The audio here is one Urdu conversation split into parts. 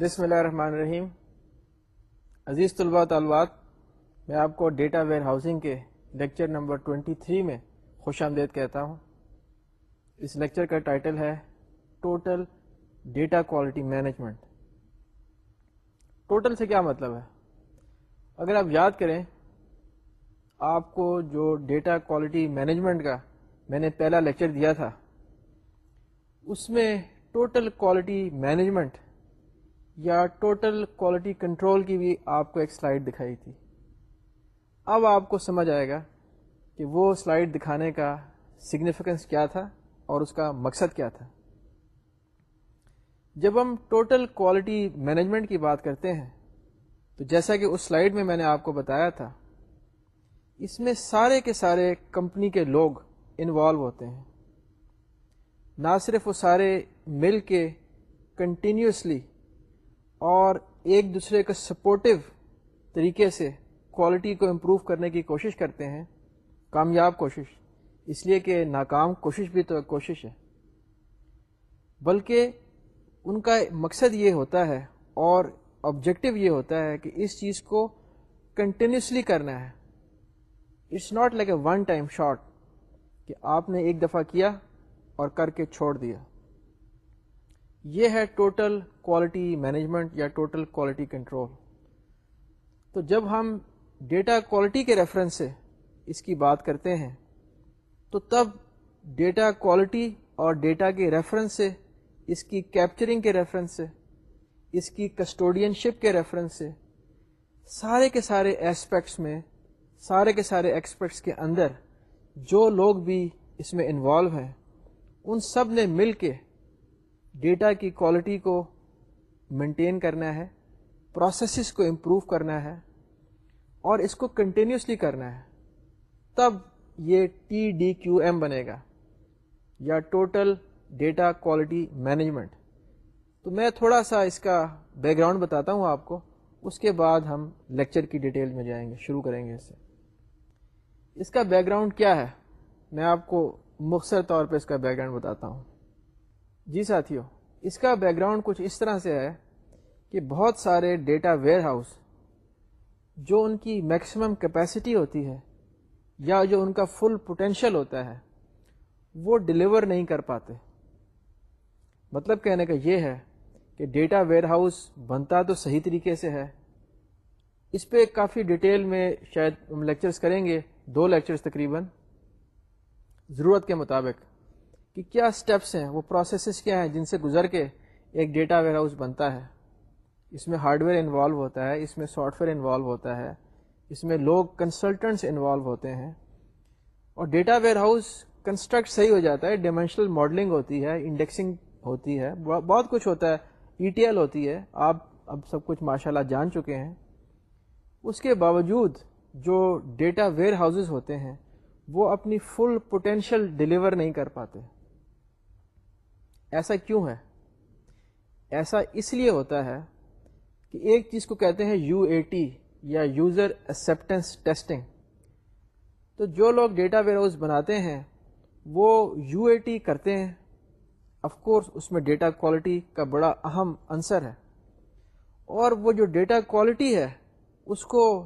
بسم اللہ الرحمن الرحیم۔ عزیز طلباء طالبات، میں آپ کو ڈیٹا ویئر ہاؤسنگ کے لیکچر نمبر 23 میں خوش آمدید کہتا ہوں۔ اس لیکچر کا ٹائٹل ہے total data quality management. Total سے کیا مطلب ہے؟ اگر آپ یاد کریں، آپ کو جو ڈیٹا کوالٹی مینجمنٹ کا میں نے پہلا لیکچر دیا تھا، اس میں ٹوٹل کوالٹی مینجمنٹ یا ٹوٹل کوالٹی کنٹرول کی بھی آپ کو ایک سلائڈ دکھائی تھی۔ اب آپ کو سمجھ آئے گا کہ وہ سلائڈ دکھانے کا سگنیفیکنس کیا تھا اور اس کا مقصد کیا تھا۔ جب ہم ٹوٹل کوالٹی مینجمنٹ کی بات کرتے ہیں، تو جیسا کہ اس سلائڈ میں میں نے آپ کو بتایا تھا، اس میں سارے کے سارے کمپنی کے لوگ انوالو ہوتے ہیں۔ نہ صرف وہ سارے مل کے کنٹینیوسلی اور ایک دوسرے کا سپورٹو طریقے سے کوالٹی کو امپروو کرنے کی کوشش کرتے ہیں، کامیاب کوشش۔ اس لیے کہ ناکام کوشش بھی تو ایک کوشش ہے۔ بلکہ ان کا مقصد یہ ہوتا ہے اور آبجیکٹو یہ ہوتا ہے کہ اس چیز کو کنٹینیوسلی کرنا ہے۔ It's not like a one time shot کہ آپ نے ایک دفعہ کیا اور کر کے چھوڑ دیا۔ یہ ہے ٹوٹل کوالٹی مینجمنٹ یا ٹوٹل کوالٹی کنٹرول تو جب ہم ڈیٹا کوالٹی کے ریفرنس سے اس کی بات کرتے ہیں، تو تب ڈیٹا کوالٹی اور ڈیٹا کے ریفرنس سے، اس کی کیپچرنگ کے ریفرنس سے، اس کی کسٹوڈین شپ کے ریفرنس سے سارے کے سارے ایسپیکٹس میں، سارے کے سارے ایکسپیکٹس کے اندر جو لوگ بھی اس میں انوالو ہیں، ان سب نے مل کے ڈیٹا کی کوالٹی کو مینٹین کرنا ہے پروسیسز کو امپروو کرنا ہے اور اس کو کنٹینیوسلی کرنا ہے۔ تب یہ ٹی ڈی کیو ایم بنے گا یا ٹوٹل ڈیٹا کوالٹی مینجمنٹ تو میں تھوڑا سا اس کا بیک گراؤنڈ بتاتا ہوں آپ کو، اس کے بعد ہم لیکچر کی ڈیٹیل میں جائیں گے، شروع کریں گے اس سے۔ اس کا بیک گراؤنڈ کیا ہے؟ میں آپ کو مختصر طور پہ اس کا بیک گراؤنڈ بتاتا ہوں۔ جی ساتھیوں اس کا بیک گراؤنڈ کچھ اس طرح سے ہے کہ بہت سارے ڈیٹا ویئر ہاؤس جو ان کی میکسیمم کیپیسٹی ہوتی ہے یا جو ان کا فل پوٹینشیل ہوتا ہے، وہ ڈلیور نہیں کر پاتے۔ مطلب کہنے کا یہ ہے کہ ڈیٹا ویئر ہاؤس بنتا تو صحیح طریقے سے ہے۔ اس پہ کافی ڈیٹیل میں شاید ہم لیکچرز کریں گے، دو لیکچرز تقریباً۔ ضرورت کے مطابق۔ کہ کیا اسٹیپس ہیں، وہ پروسیسز کیا ہیں جن سے گزر کے ایک ڈیٹا ویئر ہاؤس بنتا ہے۔ اس میں ہارڈ ویئر انوالو ہوتا ہے، اس میں سافٹ ویئر انوالو ہوتا ہے، اس میں لوگ کنسلٹنٹس انوالو ہوتے ہیں۔ اور ڈیٹا ویئر ہاؤس کنسٹرکٹ صحیح ہو جاتا ہے ڈیمینشنل ماڈلنگ ہوتی ہے انڈیکسنگ ہوتی ہے، بہت کچھ ہوتا ہے۔ ای ٹی ایل ہوتی ہے، آپ اب سب کچھ ماشاء اللہ جان چکے ہیں۔ اس کے باوجود جو ڈیٹا ویئر ہاؤسز ہوتے ہیں، وہ اپنی فل پوٹینشیل ڈلیور نہیں کر پاتے۔ ایسا کیوں ہے؟ ایسا اس لیے ہوتا ہے کہ ایک چیز کو کہتے ہیں یو اے ٹی یا یوزر ایکسیپٹینس ٹیسٹنگ تو جو لوگ ڈیٹا ویئر بناتے ہیں، وہ یو اے ٹی کرتے ہیں۔ آف کورس اس میں ڈیٹا کوالٹی کا بڑا اہم عنصر ہے۔ اور وہ جو ڈیٹا کوالٹی ہے، اس کو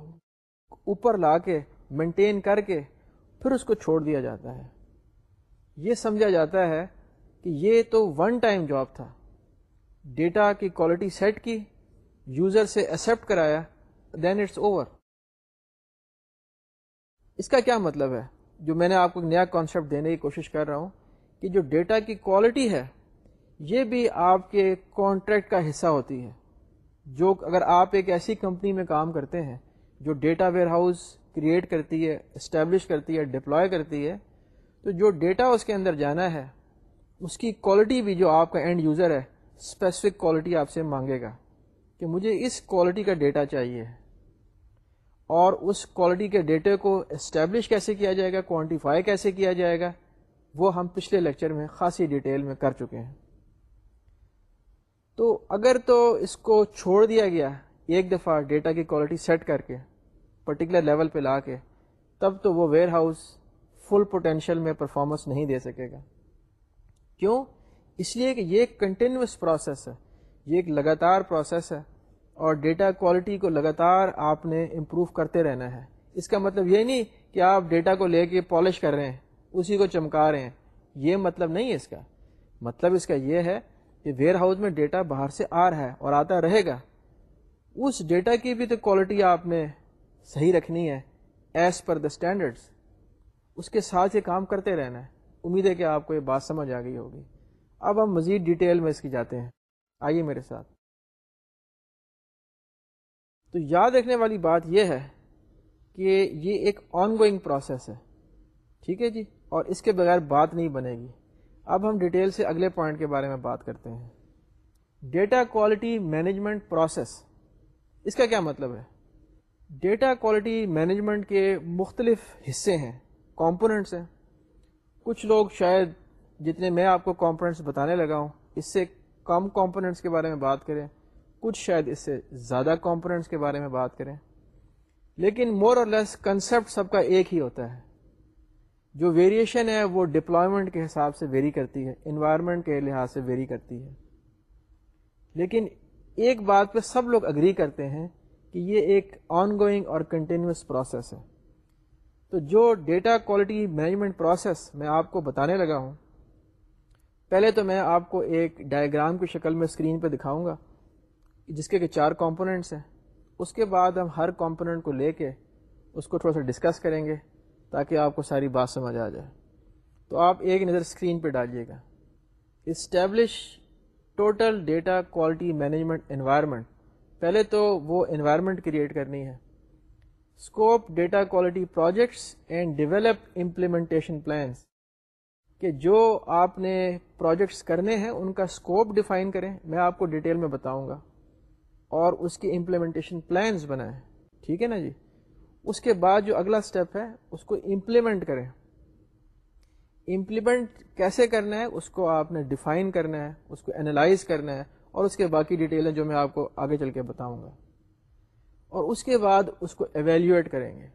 اوپر لا کے مینٹین کر کے، پھر اس کو چھوڑ دیا جاتا ہے۔ یہ سمجھا جاتا ہے کہ یہ تو ون ٹائم جاب تھا۔ ڈیٹا کی کوالٹی سیٹ کی یوزر سے ایکسیپٹ کرایا دین اٹس اوور اس کا کیا مطلب ہے؟ جو میں نے آپ کو نیا کانسیپٹ دینے کی کوشش کر رہا ہوں کہ جو ڈیٹا کی کوالٹی ہے، یہ بھی آپ کے کانٹریکٹ کا حصہ ہوتی ہے۔ جو اگر آپ ایک ایسی کمپنی میں کام کرتے ہیں، جو ڈیٹا ویئر ہاؤس کریٹ کرتی ہے اسٹیبلش کرتی ہے ڈپلوائے کرتی ہے، تو جو ڈیٹا اس کے اندر جانا ہے اس کی کوالٹی بھی جو آپ کا اینڈ یوزر ہے اسپیسیفک کوالٹی آپ سے مانگے گا کہ مجھے اس کوالٹی کا ڈیٹا چاہیے اور اس کوالٹی کے ڈیٹے کو اسٹیبلش کیسے کیا جائے گا کوانٹیفائی کیسے کیا جائے گا، وہ ہم پچھلے لیکچر میں خاصی ڈیٹیل میں کر چکے ہیں۔ تو اگر تو اس کو چھوڑ دیا گیا ایک دفعہ ڈیٹا کی کوالٹی سیٹ کر کے پرٹیکولر لیول پہ لا کے، تب تو وہ ویئر ہاؤس فل پوٹینشیل میں پرفارمنس نہیں دے سکے گا۔ کیوں؟ اس لیے کہ یہ کنٹینیوس پروسیس ہے، یہ ایک لگاتار پروسیس ہے، اور ڈیٹا کوالٹی کو لگاتار آپ نے امپروو کرتے رہنا ہے۔ اس کا مطلب یہ نہیں کہ آپ ڈیٹا کو لے کے پالش کر رہے ہیں، اسی کو چمکا رہے ہیں۔ یہ مطلب نہیں ہے اس کا۔ مطلب اس کا یہ ہے کہ ویئر ہاؤس میں ڈیٹا باہر سے آ رہا ہے اور آتا رہے گا۔ اس ڈیٹا کی بھی تو کوالٹی آپ نے صحیح رکھنی ہے ایز پر دا اسٹینڈرڈس اس کے ساتھ یہ کام کرتے رہنا ہے۔ امید ہے کہ آپ کو یہ بات سمجھ آ گئی ہوگی۔ اب ہم مزید ڈیٹیل میں اس کی جاتے ہیں۔ آئیے میرے ساتھ۔ تو یاد رکھنے والی بات یہ ہے کہ یہ ایک آن گوئنگ پروسیس ہے۔ ٹھیک ہے جی؟ اور اس کے بغیر بات نہیں بنے گی۔ اب ہم ڈیٹیل سے اگلے پوائنٹ کے بارے میں بات کرتے ہیں۔ ڈیٹا کوالٹی مینجمنٹ پروسیس اس کا کیا مطلب ہے؟ ڈیٹا کوالٹی مینجمنٹ کے مختلف حصے ہیں کمپوننٹس ہیں۔ کچھ لوگ شاید جتنے میں آپ کو کمپوننٹس بتانے لگا ہوں، اس سے کم کمپوننٹس کے بارے میں بات کریں، کچھ شاید اس سے زیادہ کمپوننٹس کے بارے میں بات کریں۔ لیکن مور اور لیس کنسیپٹ سب کا ایک ہی ہوتا ہے۔ جو ویریشن ہے، وہ ڈپلائمنٹ کے حساب سے ویری کرتی ہے انوائرمنٹ کے لحاظ سے ویری کرتی ہے۔ لیکن ایک بات پہ سب لوگ اگری کرتے ہیں کہ یہ ایک آن گوئنگ اور کنٹینیوس پروسیس ہے۔ تو جو ڈیٹا کوالٹی مینجمنٹ پروسیس میں آپ کو بتانے لگا ہوں، پہلے تو میں آپ کو ایک ڈائیگرام کی شکل میں اسکرین پہ دکھاؤں گا، جس کے کہ چار کمپوننٹس ہیں۔ اس کے بعد ہم ہر کمپوننٹ کو لے کے اس کو تھوڑا سا ڈسکس کریں گے تاکہ آپ کو ساری بات سمجھ آ جائے۔ تو آپ ایک نظر اسکرین پہ ڈالیے گا۔ Establish total data quality management environment پہلے تو وہ انوائرمنٹ کریٹ کرنی ہے۔ Scope data quality projects and develop implementation plans کہ جو آپ نے پروجیکٹس کرنے ہیں، ان کا اسکوپ ڈیفائن کریں، میں آپ کو ڈیٹیل میں بتاؤں گا۔ اور اس کی امپلیمنٹیشن پلانس بنائیں۔ ٹھیک ہے نا جی؟ اس کے بعد جو اگلا اسٹیپ ہے، اس کو امپلیمنٹ کریں۔ امپلیمنٹ کیسے کرنا ہے، اس کو آپ نے ڈیفائن کرنا ہے، اس کو انالائز کرنا ہے۔ اور اس کے باقی ڈیٹیل ہیں جو میں آپ کو آگے چل کے بتاؤں گا۔ اور اس کے بعد اس کو ایویلیویٹ کریں گے۔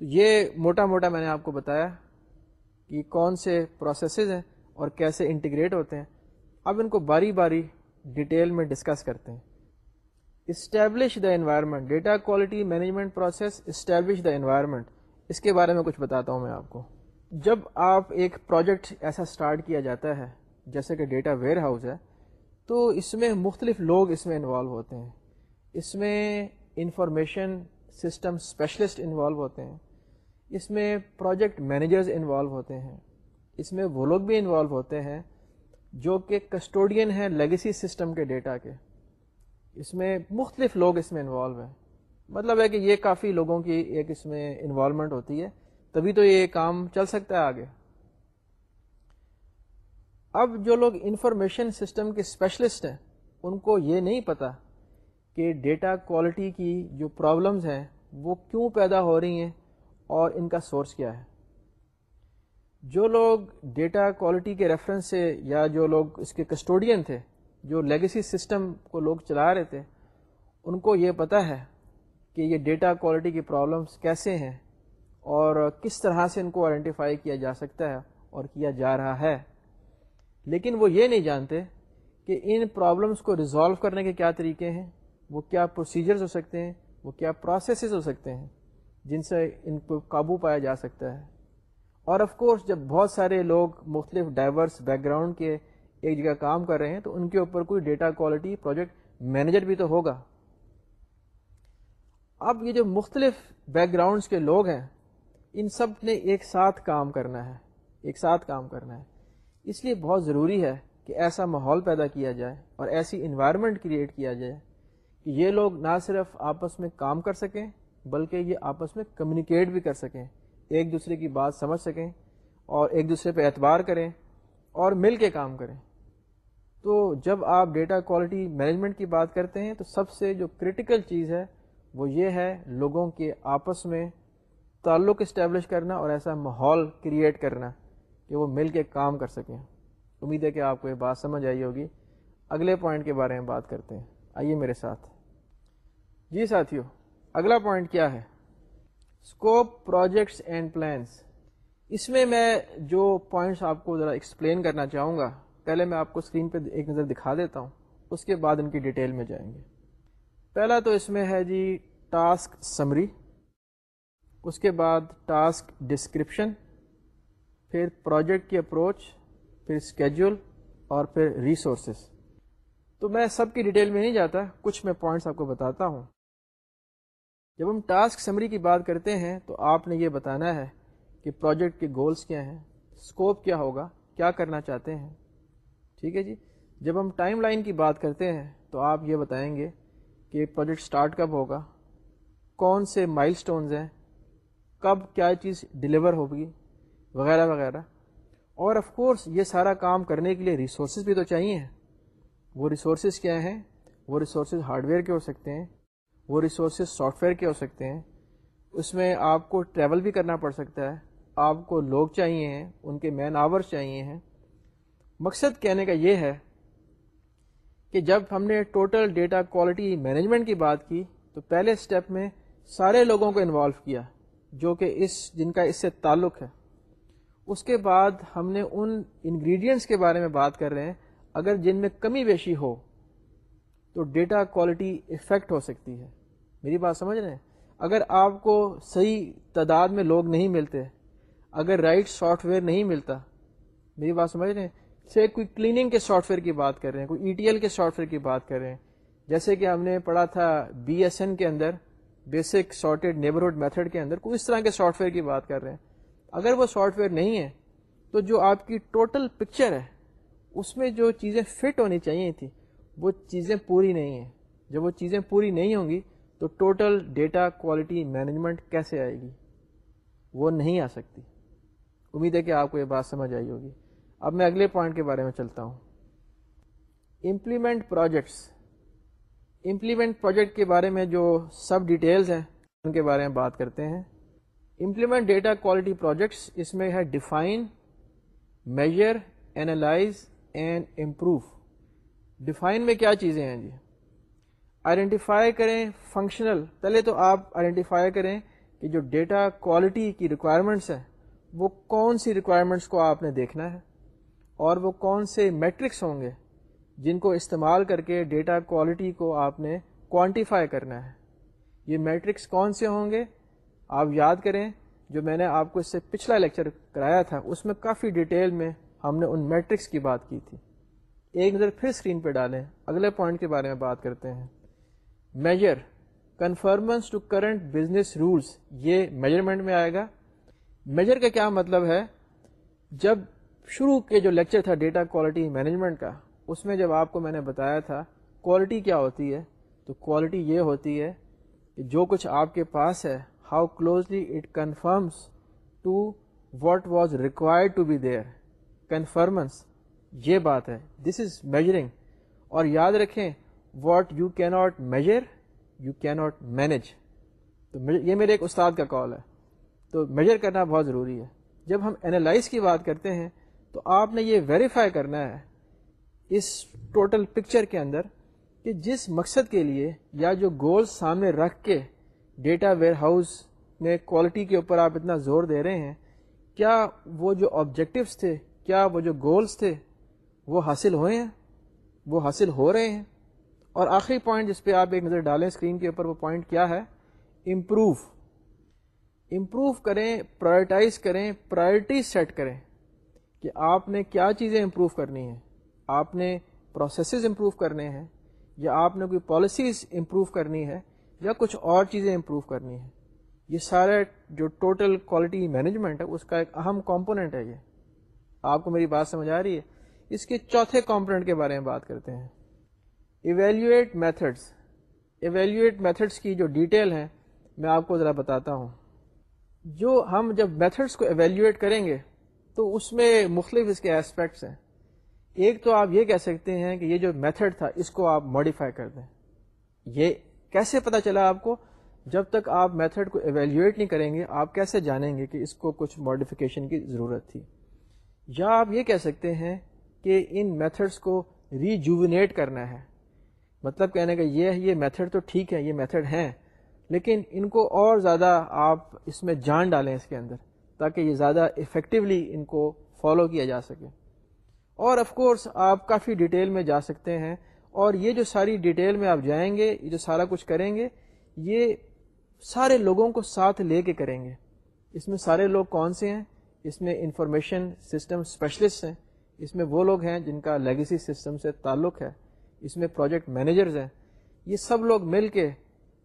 تو یہ موٹا موٹا میں نے آپ کو بتایا کہ کون سے پروسیسز ہیں اور کیسے انٹیگریٹ ہوتے ہیں۔ اب ان کو باری باری ڈیٹیل میں ڈسکس کرتے ہیں۔ Establish the environment data quality management process establish the environment اس کے بارے میں کچھ بتاتا ہوں میں آپ کو۔ جب آپ ایک پروجیکٹ ایسا اسٹارٹ کیا جاتا ہے، جیسے کہ ڈیٹا ویئر ہاؤس ہے، تو اس میں مختلف لوگ اس میں انوالو ہوتے ہیں۔ اس میں انفارمیشن سسٹم اسپیشلسٹ انوالو ہوتے ہیں، اس میں پروجیکٹ مینیجرز انوالو ہوتے ہیں، اس میں وہ لوگ بھی انوالو ہوتے ہیں جو کہ کسٹوڈین ہیں لیگیسی سسٹم کے ڈیٹا کے۔ اس میں مختلف لوگ اس میں انوالو ہیں۔ مطلب ہے کہ یہ کافی لوگوں کی ایک اس میں انوالومنٹ ہوتی ہے، تبھی تو یہ کام چل سکتا ہے آگے۔ اب جو لوگ انفارمیشن سسٹم کے اسپیشلسٹ ہیں، ان کو یہ نہیں پتا کہ ڈیٹا کوالٹی کی جو پرابلمز ہیں وہ کیوں پیدا ہو رہی ہیں اور ان کا سورس کیا ہے۔ جو لوگ ڈیٹا کوالٹی کے ریفرنس سے یا جو لوگ اس کے کسٹوڈین تھے، جو لیگیسی سسٹم کو لوگ چلا رہے تھے، ان کو یہ پتہ ہے کہ یہ ڈیٹا کوالٹی کی پرابلمس کیسے ہیں اور کس طرح سے ان کو آئیڈینٹیفائی کیا جا سکتا ہے اور کیا جا رہا ہے۔ لیکن وہ یہ نہیں جانتے کہ ان پرابلمس کو ریزالو کرنے کے کیا طریقے ہیں۔ وہ کیا پروسیجرز ہو سکتے ہیں، وہ کیا پروسیسز ہو سکتے ہیں جن سے ان کو قابو پایا جا سکتا ہے۔ اور آف کورس جب بہت سارے لوگ مختلف ڈائیورس بیک گراؤنڈ کے ایک جگہ کام کر رہے ہیں تو ان کے اوپر کوئی ڈیٹا کوالٹی پروجیکٹ مینیجر بھی تو ہوگا۔ اب یہ جو مختلف بیک گراؤنڈس کے لوگ ہیں، ان سب نے ایک ساتھ کام کرنا ہے، ایک ساتھ کام کرنا ہے۔ اس لیے بہت ضروری ہے کہ ایسا ماحول پیدا کیا جائے اور ایسی انوائرمنٹ کریٹ کیا جائے۔ یہ لوگ نہ صرف آپس میں کام کر سکیں، بلکہ یہ آپس میں کمیونیکیٹ بھی کر سکیں، ایک دوسرے کی بات سمجھ سکیں اور ایک دوسرے پہ اعتبار کریں اور مل کے کام کریں۔ تو جب آپ ڈیٹا کوالٹی مینجمنٹ کی بات کرتے ہیں، تو سب سے جو کرٹیکل چیز ہے، وہ یہ ہے لوگوں کے آپس میں تعلق اسٹیبلش کرنا اور ایسا ماحول کریٹ کرنا کہ وہ مل کے کام کر سکیں۔ امید ہے کہ آپ کو یہ بات سمجھ آئی ہوگی۔ اگلے پوائنٹ کے بارے میں بات کرتے ہیں۔ آئیے میرے ساتھ۔ جی ساتھیوں اگلا پوائنٹ کیا ہے؟ اسکوپ پروجیکٹس اینڈ پلانس اس میں میں جو پوائنٹس آپ کو ذرا ایکسپلین کرنا چاہوں گا، پہلے میں آپ کو اسکرین پہ ایک نظر دکھا دیتا ہوں، اس کے بعد ان کی ڈیٹیل میں جائیں گے۔ پہلا تو اس میں ہے جی ٹاسک سمری اس کے بعد ٹاسک ڈسکرپشن پھر پروجیکٹ کی اپروچ پھر اسکیجول اور پھر ریسورسز تو میں سب کی ڈیٹیل میں نہیں جاتا، کچھ میں پوائنٹس آپ کو بتاتا ہوں۔ جب ہم ٹاسک سمری کی بات کرتے ہیں تو آپ نے یہ بتانا ہے کہ پروجیکٹ کے گولز کیا ہیں اسکوپ کیا ہوگا، کیا کرنا چاہتے ہیں۔ ٹھیک ہے جی؟ جب ہم ٹائم لائن کی بات کرتے ہیں تو آپ یہ بتائیں گے کہ پروجیکٹ سٹارٹ کب ہوگا، کون سے مائل سٹونز ہیں، کب کیا چیز ڈلیور ہوگی، وغیرہ وغیرہ۔ اور آف کورس یہ سارا کام کرنے کے لیے ریسورسز بھی تو چاہیے۔ ہیں وہ ریسورسز کیا ہیں؟ وہ ریسورسز ہارڈ ویئر کے ہو سکتے ہیں وہ ریسورسز سافٹ ویئر کے ہو سکتے ہیں۔ اس میں آپ کو ٹریول بھی کرنا پڑ سکتا ہے۔ آپ کو لوگ چاہیے ہیں، ان کے مین آورس چاہیے ہیں۔ مقصد کہنے کا یہ ہے کہ جب ہم نے ٹوٹل ڈیٹا کوالٹی مینجمنٹ کی بات کی، تو پہلے اسٹیپ میں سارے لوگوں کو انوالو کیا، جو کہ اس، جن کا اس سے تعلق ہے۔ اس کے بعد ہم نے ان انگریڈینٹس کے بارے میں بات کر رہے ہیں۔ اگر جن میں کمی بیشی ہو تو ڈیٹا کوالٹی افیکٹ ہو سکتی ہے۔ میری بات سمجھ رہے ہیں؟ اگر آپ کو صحیح تعداد میں لوگ نہیں ملتے، اگر رائٹ سافٹ ویئر نہیں ملتا، میری بات سمجھ رہے ہیں؟ سے کوئی کلیننگ کے سافٹ ویئر کی بات کر رہے ہیں، کوئی ای ٹی ایل کے سافٹ ویئر کی بات کر رہے ہیں۔ جیسے کہ ہم نے پڑھا تھا بی ایس این کے اندر، بیسک سارٹیڈ نیبرہڈ میتھڈ کے اندر، کوئی اس طرح کے سافٹ ویئر کی بات کر رہے ہیں۔ اگر وہ سافٹ ویئر نہیں ہے، تو جو آپ کی ٹوٹل پکچر ہے، اس میں جو چیزیں فٹ ہونی چاہیے تھیں وہ چیزیں پوری نہیں ہیں۔ جب وہ چیزیں پوری نہیں ہوں گی تو ٹوٹل ڈیٹا کوالٹی مینجمنٹ کیسے آئے گی؟ وہ نہیں آ سکتی۔ امید ہے کہ آپ کو یہ بات سمجھ آئی ہوگی۔ اب میں اگلے پوائنٹ کے بارے میں چلتا ہوں۔ امپلیمنٹ پروجیکٹس امپلیمنٹ پروجیکٹ کے بارے میں جو سب ڈیٹیلز ہیں، ان کے بارے میں بات کرتے ہیں۔ امپلیمنٹ ڈیٹا کوالٹی پروجیکٹس اس میں ہے define measure analyse and improve define میں کیا چیزیں ہیں جی؟ آئیڈینٹیفائی کریں فنکشنل پہلے تو آپ آئیڈینٹیفائی کریں کہ جو ڈیٹا کوالٹی کی ریکوائرمنٹس ہیں، وہ کون سی ریکوائرمنٹس کو آپ نے دیکھنا ہے؟ اور وہ کون سے میٹرکس ہوں گے جن کو استعمال کر کے ڈیٹا کوالٹی کو آپ نے کوانٹیفائی کرنا ہے؟ یہ میٹرکس کون سے ہوں گے؟ آپ یاد کریں، جو میں نے آپ کو اس سے پچھلا لیکچر کرایا تھا، اس میں کافی ڈیٹیل میں ہم نے ان میٹرکس کی بات کی تھی۔ ایک نظر پھر اسکرین پہ ڈالیں۔ اگلے پوائنٹ کے بارے میں بات کرتے ہیں۔ Measure conformance to current business rules یہ میجرمنٹ میں آئے گا۔ میجر کا کیا مطلب ہے؟ جب شروع کے جو لیکچر تھا ڈیٹا کوالٹی مینجمنٹ کا، اس میں جب آپ کو میں نے بتایا تھا کوالٹی کیا ہوتی ہے، تو کوالٹی یہ ہوتی ہے کہ جو کچھ آپ کے پاس ہے how closely it conforms to what was required to be their conformance یہ بات ہے۔ دس از میجرنگ اور یاد رکھیں what you can not measure you can not manage تو یہ میرے ایک استاد کا کال ہے۔ تو میجر کرنا بہت ضروری ہے۔ جب ہم اینالائز کی بات کرتے ہیں، تو آپ نے یہ ویریفائی کرنا ہے اس ٹوٹل پکچر کے اندر کہ جس مقصد کے لیے یا جو گولز سامنے رکھ کے ڈیٹا ویئر ہاؤس میں کوالٹی کے اوپر آپ اتنا زور دے رہے ہیں، کیا وہ جو آبجیکٹوس تھے، کیا وہ جو گولز تھے وہ حاصل ہوئے ہیں، وہ حاصل ہو رہے ہیں۔ اور آخری پوائنٹ جس پہ آپ ایک نظر ڈالیں اسکرین کے اوپر، وہ پوائنٹ کیا ہے؟ امپروو امپروو کریں پرائرٹائز کریں پرائرٹی سیٹ کریں کہ آپ نے کیا چیزیں امپروو کرنی ہیں۔ آپ نے پروسیسز امپروو کرنے ہیں یا آپ نے کوئی پالیسیز امپروو کرنی ہے یا کچھ اور چیزیں امپروو کرنی ہے یہ سارا جو ٹوٹل کوالٹی مینجمنٹ ہے، اس کا ایک اہم کمپوننٹ ہے یہ۔ آپ کو میری بات سمجھ آ رہی ہے؟ اس کے چوتھے کمپوننٹ کے بارے میں بات کرتے ہیں۔ ایویلیویٹ میتھڈس ایویلیویٹ میتھڈس کی جو ڈیٹیل ہے میں آپ کو ذرا بتاتا ہوں۔ جو ہم جب میتھڈس کو ایویلیویٹ کریں گے، تو اس میں مختلف اس کے اسپیکٹس ہیں۔ ایک تو آپ یہ کہہ سکتے ہیں کہ یہ جو میتھڈ تھا، اس کو آپ ماڈیفائی کر دیں۔ یہ کیسے پتا چلا آپ کو؟ جب تک آپ میتھڈ کو ایویلیویٹ نہیں کریں گے، آپ کیسے جانیں گے کہ اس کو کچھ ماڈیفیکیشن کی ضرورت تھی؟ یا آپ یہ کہہ سکتے ہیں کہ ان میتھڈس کو ریجوونیٹ کرنا ہے۔ مطلب کہنے کا یہ یہ میتھڈ تو ٹھیک ہے، یہ میتھڈ ہیں، لیکن ان کو اور زیادہ آپ اس میں جان ڈالیں اس کے اندر تاکہ یہ زیادہ افیکٹولی ان کو فالو کیا جا سکے۔ اور آف کورس آپ کافی ڈیٹیل میں جا سکتے ہیں، اور یہ جو ساری ڈیٹیل میں آپ جائیں گے، یہ جو سارا کچھ کریں گے، یہ سارے لوگوں کو ساتھ لے کے کریں گے۔ اس میں سارے لوگ کون سے ہیں؟ اس میں انفارمیشن سسٹم اسپیشلسٹ ہیں۔ اس میں وہ لوگ ہیں جن کا لیگیسی سسٹم سے تعلق ہے، اس میں پروجیکٹ مینیجرز ہیں۔ یہ سب لوگ مل کے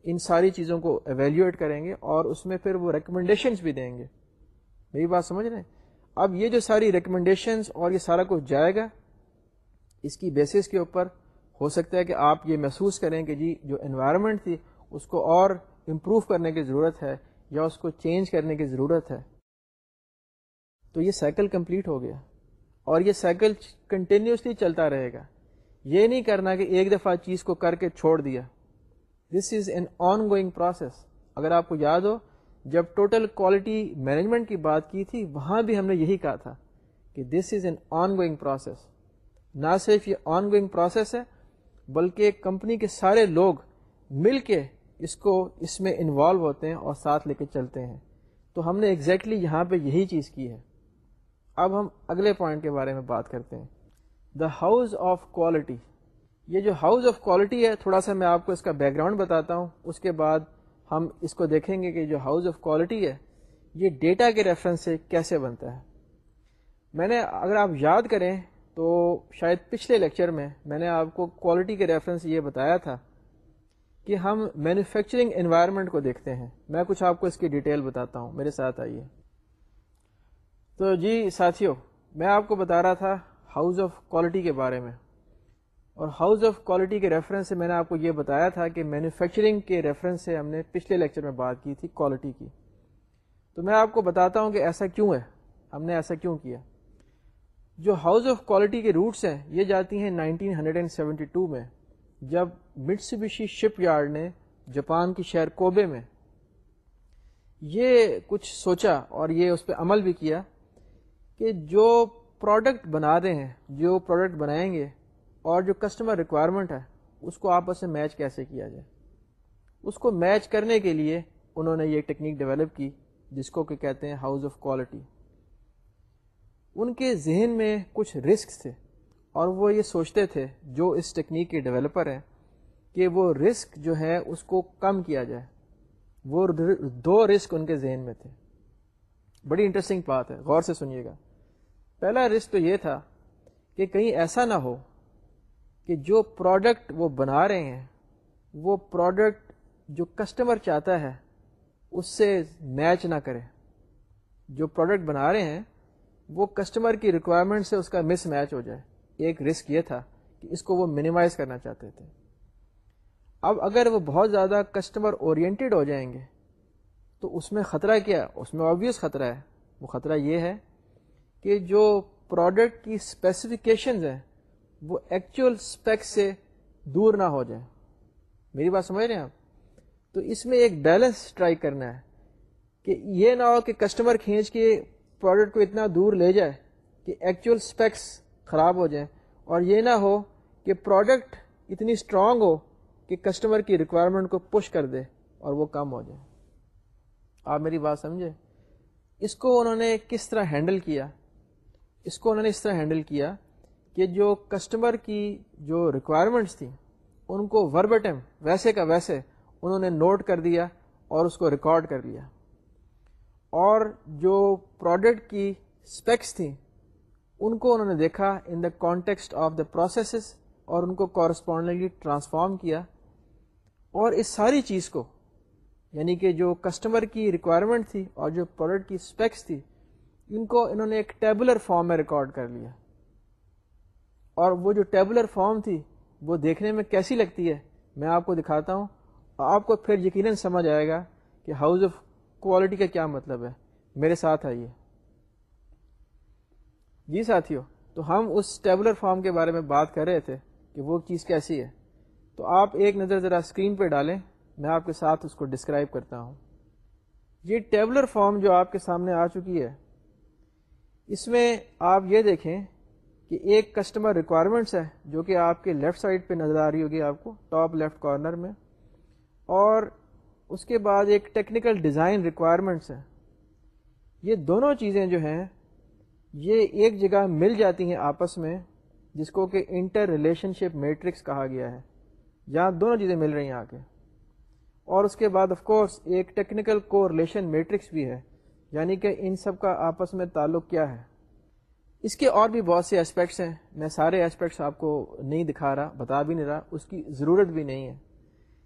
ان ساری چیزوں کو ایویلیویٹ کریں گے اور اس میں پھر وہ ریکمنڈیشنز بھی دیں گے۔ میری بات سمجھ رہے ہیں؟ اب یہ جو ساری ریکمنڈیشنز اور یہ سارا کچھ جائے گا، اس کی بیسس کے اوپر ہو سکتا ہے کہ آپ یہ محسوس کریں کہ جی جو انوائرمنٹ تھی، اس کو اور امپروو کرنے کی ضرورت ہے یا اس کو چینج کرنے کی ضرورت ہے۔ تو یہ سائیکل کمپلیٹ ہو گیا۔ اور یہ سائیکل کنٹینیوسلی چلتا رہے گا۔ یہ نہیں کرنا کہ ایک دفعہ چیز کو کر کے چھوڑ دیا۔ This is an ongoing process اگر آپ کو یاد ہو، جب ٹوٹل کوالٹی مینجمنٹ کی بات کی تھی، وہاں بھی ہم نے یہی کہا تھا کہ this is an ongoing process نہ صرف یہ آن گوئنگ پروسیس ہے، بلکہ کمپنی کے سارے لوگ مل کے اس کو اس میں انوالو ہوتے ہیں اور ساتھ لے کے چلتے ہیں۔ تو ہم نے ایگزیکٹلی exactly یہاں پہ یہی چیز کی ہے۔ اب ہم اگلے پوائنٹ کے بارے میں بات کرتے ہیں۔ دا ہاؤز آف کوالٹی یہ جو ہاؤز آف کوالٹی ہے، تھوڑا سا میں آپ کو اس کا بیک گراؤنڈ بتاتا ہوں۔ اس کے بعد ہم اس کو دیکھیں گے کہ جو ہاؤز آف کوالٹی ہے، یہ ڈیٹا کے ریفرنس سے کیسے بنتا ہے۔ میں نے اگر آپ یاد کریں تو شاید پچھلے لیکچر میں میں نے آپ کو کوالٹی کے ریفرنس یہ بتایا تھا کہ ہم مینوفیکچرنگ انوائرمنٹ کو دیکھتے ہیں۔ میں کچھ آپ کو اس کی ڈیٹیل بتاتا ہوں۔ میرے ساتھ آئیے۔ تو جی ساتھیوں میں آپ کو بتا رہا تھا ہاؤز آف کوالٹی کے بارے میں۔ اور ہاؤس آف کوالٹی کے ریفرنس سے میں نے آپ کو یہ بتایا تھا کہ مینوفیکچرنگ کے ریفرنس سے ہم نے پچھلے لیکچر میں بات کی تھی کوالٹی کی۔ تو میں آپ کو بتاتا ہوں کہ ایسا کیوں ہے؟ ہم نے ایسا کیوں کیا؟ جو ہاؤس آف کوالٹی کے روٹس ہیں، یہ جاتی ہیں 1972 میں، جب مٹسبشی شپ یارڈ نے جاپان کی شہر کوبے میں یہ کچھ سوچا اور یہ اس پہ عمل بھی کیا۔ کہ جو پروڈکٹ بنا رہے ہیں، جو پروڈکٹ بنائیں گے اور جو کسٹمر ریکوائرمنٹ ہے، اس کو آپس میں میچ کیسے کیا جائے؟ اس کو میچ کرنے کے لیے انہوں نے یہ ٹیکنیک ڈیولپ کی، جس کو کہ کہتے ہیں ہاؤس آف کوالٹی ان کے ذہن میں کچھ رسک تھے اور وہ یہ سوچتے تھے، جو اس ٹیکنیک کے ڈیولپر ہیں، کہ وہ رسک جو ہے، اس کو کم کیا جائے۔ وہ دو رسک ان کے ذہن میں تھے۔ بڑی انٹرسٹنگ بات ہے۔ غور سے سنیے گا۔ پہلا رسک تو یہ تھا کہ کہیں ایسا نہ ہو کہ جو پروڈکٹ وہ بنا رہے ہیں، وہ پروڈکٹ جو کسٹمر چاہتا ہے، اس سے میچ نہ کرے۔ جو پروڈکٹ بنا رہے ہیں، وہ کسٹمر کی ریکوائرمنٹ سے اس کا مس میچ ہو جائے۔ ایک رسک یہ تھا کہ اس کو وہ منیمائز کرنا چاہتے تھے۔ اب اگر وہ بہت زیادہ کسٹمر اورینٹیڈ ہو جائیں گے، تو اس میں خطرہ کیا اس میں آبویس خطرہ ہے۔ وہ خطرہ یہ ہے کہ جو پروڈکٹ کی اسپیسیفکیشنز ہیں، وہ ایکچوئل اسپیک سے دور نہ ہو جائے میری بات سمجھ رہے ہیں آپ؟ تو اس میں ایک بیلنس ٹرائی کرنا ہے کہ یہ نہ ہو کہ کسٹمر کھینچ کے پروڈکٹ کو اتنا دور لے جائے کہ ایکچوئل اسپیکس خراب ہو جائیں اور یہ نہ ہو کہ پروڈکٹ اتنی اسٹرانگ ہو کہ کسٹمر کی ریکوائرمنٹ کو پش کر دے اور وہ کم ہو جائے۔ آپ میری بات سمجھے؟ اس کو انہوں نے کس طرح ہینڈل کیا؟ اس کو انہوں نے اس طرح ہینڈل کیا کہ جو کسٹمر کی جو ریکوائرمنٹس تھیں، ان کو وربٹم ویسے کا ویسے انہوں نے نوٹ کر دیا اور اس کو ریکارڈ کر لیا۔ اور جو پروڈکٹ کی اسپیکس تھیں، ان کو انہوں نے دیکھا in the context of the processes اور ان کو کورسپونڈنگلی ٹرانسفارم کیا۔ اور اس ساری چیز کو یعنی کہ جو کسٹمر کی ریکوائرمنٹ تھی اور جو پروڈکٹ کی اسپیکس تھی ان کو انہوں نے ایک ٹیبولر فارم میں ریکارڈ کر لیا۔ اور وہ جو ٹیبولر فارم تھی، وہ دیکھنے میں کیسی لگتی ہے، میں آپ کو دکھاتا ہوں۔ اور آپ کو پھر یقیناً سمجھ آئے گا کہ ہاؤس آف کوالٹی کا کیا مطلب ہے۔ میرے ساتھ آئیے۔ جی ساتھیوں، تو ہم اس ٹیبولر فارم کے بارے میں بات کر رہے تھے کہ وہ چیز کیسی ہے۔ تو آپ ایک نظر ذرا اسکرین پہ ڈالیں، میں آپ کے ساتھ اس کو ڈسکرائب کرتا ہوں۔ یہ ٹیبولر فارم جو آپ کے سامنے آ چکی ہے اس میں آپ یہ دیکھیں کہ ایک کسٹمر ریکوائرمنٹس ہے جو کہ آپ کے لیفٹ سائڈ پہ نظر آ رہی ہوگی آپ کو ٹاپ لیفٹ کارنر میں۔ اور اس کے بعد ایک ٹیکنیکل ڈیزائن ریکوائرمنٹس ہے۔ یہ دونوں چیزیں جو ہیں، یہ ایک جگہ مل جاتی ہیں آپس میں، جس کو کہ انٹر ریلیشن شپ میٹرکس کہا گیا ہے۔ یہاں دونوں چیزیں مل رہی ہیں آ کے اور اس کے بعد آف کورس ایک ٹیکنیکل کو ریلیشن میٹرکس بھی ہے۔ یعنی کہ ان سب کا آپس میں تعلق کیا ہے؟ اس کے اور بھی بہت سے اسپیکٹس ہیں۔ میں سارے اسپیکٹس آپ کو نہیں دکھا رہا، بتا بھی نہیں رہا، اس کی ضرورت بھی نہیں ہے۔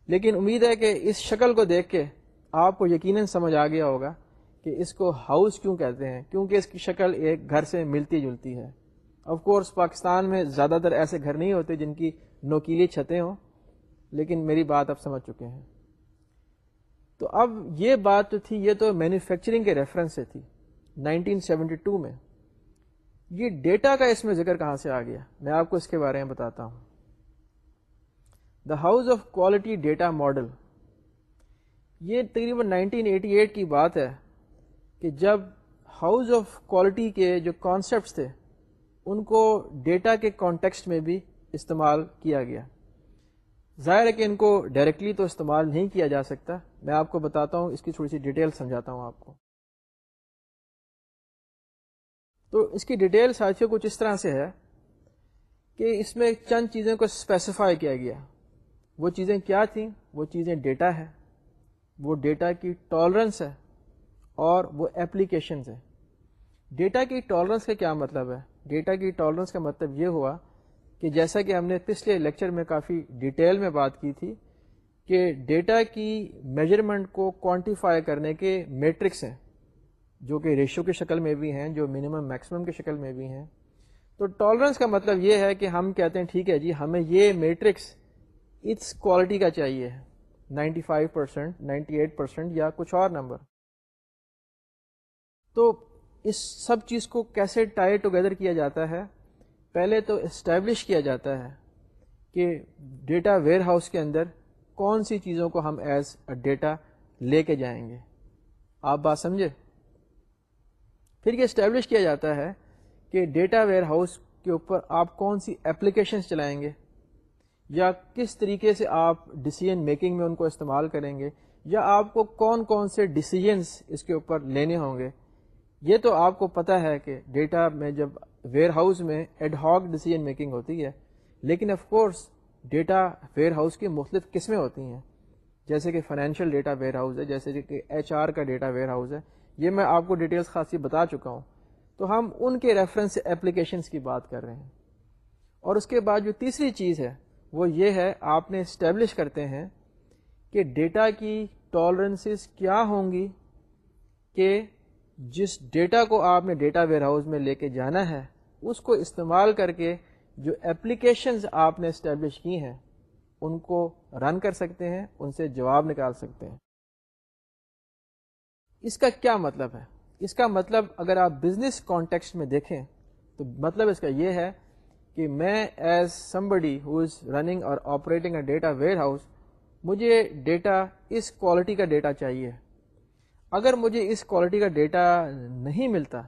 لیکن امید ہے کہ اس شکل کو دیکھ کے آپ کو یقیناً سمجھ آ گیا ہوگا کہ اس کو ہاؤس کیوں کہتے ہیں؟ کیونکہ اس کی شکل ایک گھر سے ملتی جلتی ہے۔ آف کورس پاکستان میں زیادہ تر ایسے گھر نہیں ہوتے جن کی نوکیلی چھتیں ہوں، لیکن میری بات آپ سمجھ چکے ہیں۔ تو اب یہ بات جو تھی، یہ تو مینوفیکچرنگ کے ریفرنس سے تھی 1972 میں۔ یہ ڈیٹا کا اس میں ذکر کہاں سے آ گیا؟ میں آپ کو اس کے بارے میں بتاتا ہوں۔ The house of quality data model یہ تقریباً 1988 کی بات ہے کہ جب ہاؤس آف کوالٹی کے جو کانسیپٹس تھے، ان کو ڈیٹا کے کانٹیکسٹ میں بھی استعمال کیا گیا۔ ظاہر ہے کہ ان کو ڈائریکٹلی تو استعمال نہیں کیا جا سکتا۔ میں آپ کو بتاتا ہوں، اس کی تھوڑی سی ڈیٹیل سمجھاتا ہوں آپ کو۔ تو اس کی ڈیٹیل ساتھیوں کچھ اس طرح سے ہے کہ اس میں چند چیزوں کو اسپیسیفائی کیا گیا۔ وہ چیزیں کیا تھیں؟ وہ چیزیں ڈیٹا ہے وہ ڈیٹا کی ٹالرنس ہے اور وہ اپلیکیشنز ہے ڈیٹا کی ٹالرنس کا کیا مطلب ہے؟ ڈیٹا کی ٹالرنس کا مطلب یہ ہوا کہ جیسا کہ ہم نے پچھلے لیکچر میں کافی ڈیٹیل میں بات کی تھی کہ ڈیٹا کی میجرمنٹ کو کوانٹیفائی کرنے کے میٹرکس ہیں، جو کہ ریشو کی شکل میں بھی ہیں، جو منیمم، میکسیمم کی شکل میں بھی ہیں۔ تو ٹالرنس کا مطلب یہ ہے کہ ہم کہتے ہیں، ٹھیک ہے جی ہمیں یہ میٹرکس اس کوالٹی کا چاہیے، ninety five percent ninety eight percent یا کچھ اور نمبر۔ تو اس سب چیز کو کیسے ٹائی ٹوگیدر کیا جاتا ہے؟ پہلے تو اسٹیبلش کیا جاتا ہے کہ ڈیٹا ویئر ہاؤس کے اندر کون سی چیزوں کو ہم ایز ڈیٹا لے کے جائیں گے؟ آپ بات سمجھے؟ پھر یہ اسٹیبلش کیا جاتا ہے کہ ڈیٹا ویئر ہاؤس کے اوپر آپ کون سی اپلیکیشنس چلائیں گے؟ یا کس طریقے سے آپ ڈسیزن میکنگ میں ان کو استعمال کریں گے؟ یا آپ کو کون کون سے ڈسیزنس اس کے اوپر لینے ہوں گے؟ یہ تو آپ کو پتہ ہے کہ ڈیٹا میں جب ویئر ہاؤس میں ایڈ ہاک ڈسیزن میکنگ ہوتی ہے، لیکن of course data where house کی مختلف قسمیں ہوتی ہیں۔ جیسے کہ فائنینشیل ڈیٹا ویئر ہاؤس ہے، جیسے کہ ایچ آر کا ڈیٹا ویئر ہاؤس ہے۔ یہ میں آپ کو ڈیٹیلس خاصی بتا چکا ہوں۔ تو ہم ان کے ریفرنس اپلیکیشنس کی بات کر رہے ہیں۔ اور اس کے بعد جو تیسری چیز ہے، وہ یہ ہے، آپ نے اسٹیبلش کرتے ہیں کہ ڈیٹا کی ٹالرنسز کیا ہوں گی کہ جس ڈیٹا کو آپ نے ڈیٹا ویئر ہاؤس میں لے کے جانا ہے، اس کو استعمال کر کے جو اپلیکیشنز آپ نے اسٹیبلش کی ہیں، ان کو رن کر سکتے ہیں، ان سے جواب نکال سکتے ہیں۔ اس کا کیا مطلب ہے؟ اس کا مطلب اگر آپ بزنس کانٹیکسٹ میں دیکھیں، تو مطلب اس کا یہ ہے کہ میں as somebody who is running اور operating a data where house مجھے ڈیٹا اس کوالٹی کا ڈیٹا چاہیے۔ اگر مجھے اس کوالٹی کا ڈیٹا نہیں ملتا،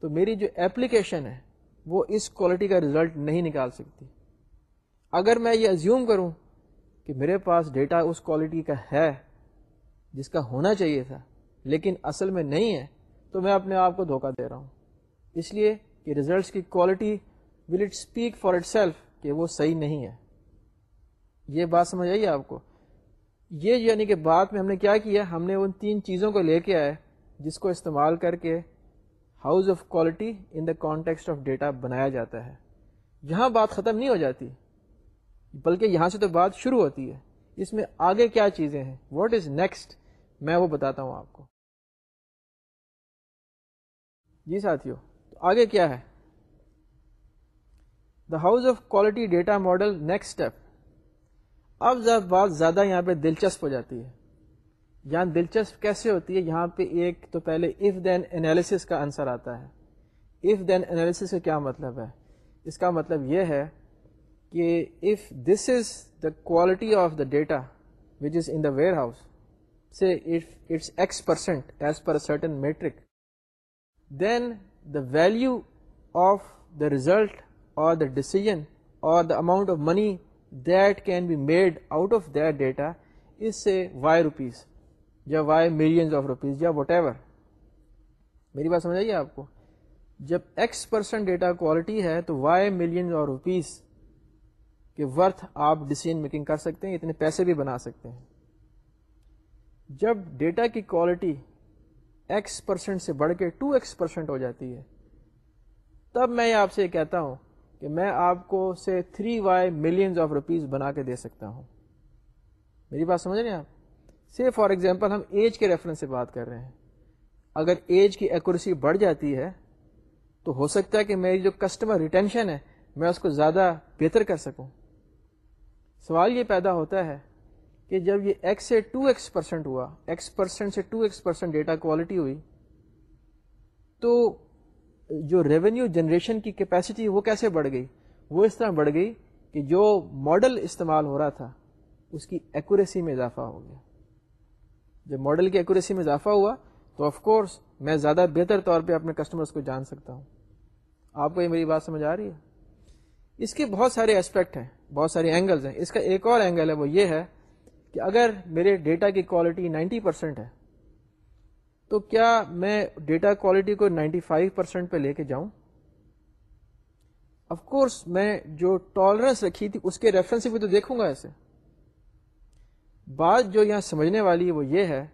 تو میری جو اپلیکیشن ہے وہ اس کوالٹی کا رزلٹ نہیں نکال سکتی۔ اگر میں یہ ازیوم کروں کہ میرے پاس ڈیٹا اس کوالٹی کا ہے، جس کا ہونا چاہیے تھا، لیکن اصل میں نہیں ہے، تو میں اپنے آپ کو دھوکہ دے رہا ہوں۔ اس لیے کہ ریزلٹس کی quality will it speak for itself کہ وہ صحیح نہیں ہے۔ یہ بات سمجھ آئیے آپ کو؟ یہ یعنی کہ بات میں ہم نے کیا کیا؟ ہم نے ان تین چیزوں کو لے کے آئے، جس کو استعمال کر کے house of quality in the context of data بنایا جاتا ہے۔ یہاں بات ختم نہیں ہو جاتی، بلکہ یہاں سے تو بات شروع ہوتی ہے۔ اس میں آگے کیا چیزیں ہیں؟ واٹ از نیکسٹ میں وہ بتاتا ہوں آپ کو۔ جی ساتھیو، تو آگے کیا ہے؟ The house of quality data model next step اب بات زیادہ یہاں پہ دلچسپ ہو جاتی ہے۔ یہاں دلچسپ کیسے ہوتی ہے؟ یہاں پہ ایک تو پہلے اف دین انالیسس کا آنسر آتا ہے۔ اف دین انالیسس کا کیا مطلب ہے؟ اس کا مطلب یہ ہے کہ if this is the quality of the data which is in the warehouse سے it's X percent as per certain metric then the value of the result or the decision or the amount of money that can be made out of that data is say y rupees. یا y millions of rupees یا whatever. میری بات سمجھ آئیے آپ کو؟ جب ایکس پرسنٹ ڈیٹا کوالٹی ہے تو وائی ملین اور روپیز کے ورتھ آپ ڈسیزن میکنگ کر سکتے ہیں، اتنے پیسے بھی بنا سکتے ہیں۔ جب ڈیٹا کی کوالٹی ایکس پرسنٹ سے بڑھ کے ٹو ایکس پرسنٹ ہو جاتی ہے، تب میں آپ سے کہتا ہوں کہ میں آپ کو سے three Y millions of rupees بنا کے دے سکتا ہوں۔ میری بات سمجھ رہے ہیں آپ؟ سے فار ایگزامپل ہم ایج کے ریفرنس سے بات کر رہے ہیں۔ اگر ایج کی ایکوریسی بڑھ جاتی ہے، تو ہو سکتا ہے کہ میری جو کسٹمر ریٹینشن ہے، میں اس کو زیادہ بہتر کر سکوں۔ سوال یہ پیدا ہوتا ہے کہ جب یہ ایکس سے ٹو ایکس پرسینٹ ہوا ایکس پرسینٹ سے two X percent data quality ہوئی، تو جو ریونیو جنریشن کی کیپیسٹی وہ کیسے بڑھ گئی؟ وہ اس طرح بڑھ گئی کہ جو ماڈل استعمال ہو رہا تھا، اس کی ایکوریسی میں اضافہ ہو گیا۔ جب ماڈل کی ایکوریسی میں اضافہ ہوا، تو آف کورس میں زیادہ بہتر طور پہ اپنے کسٹمرس کو جان سکتا ہوں۔ آپ کو یہ میری بات سمجھ آ رہی ہے؟ اس کے بہت سارے اسپیکٹ ہیں، بہت سارے اینگلز ہیں۔ اس کا ایک اور اینگل ہے، وہ یہ ہے کہ اگر میرے ڈیٹا کی کوالٹی نائنٹی پرسینٹ ہے، تو کیا میں ڈیٹا کوالٹی کو نائنٹی فائیو پرسینٹ پہ لے کے جاؤں؟ آف کورس میں جو ٹالرنس رکھی تھی، اس کے ریفرنس بھی تو دیکھوں گا ایسے۔ بات جو یہاں سمجھنے والی وہ یہ ہے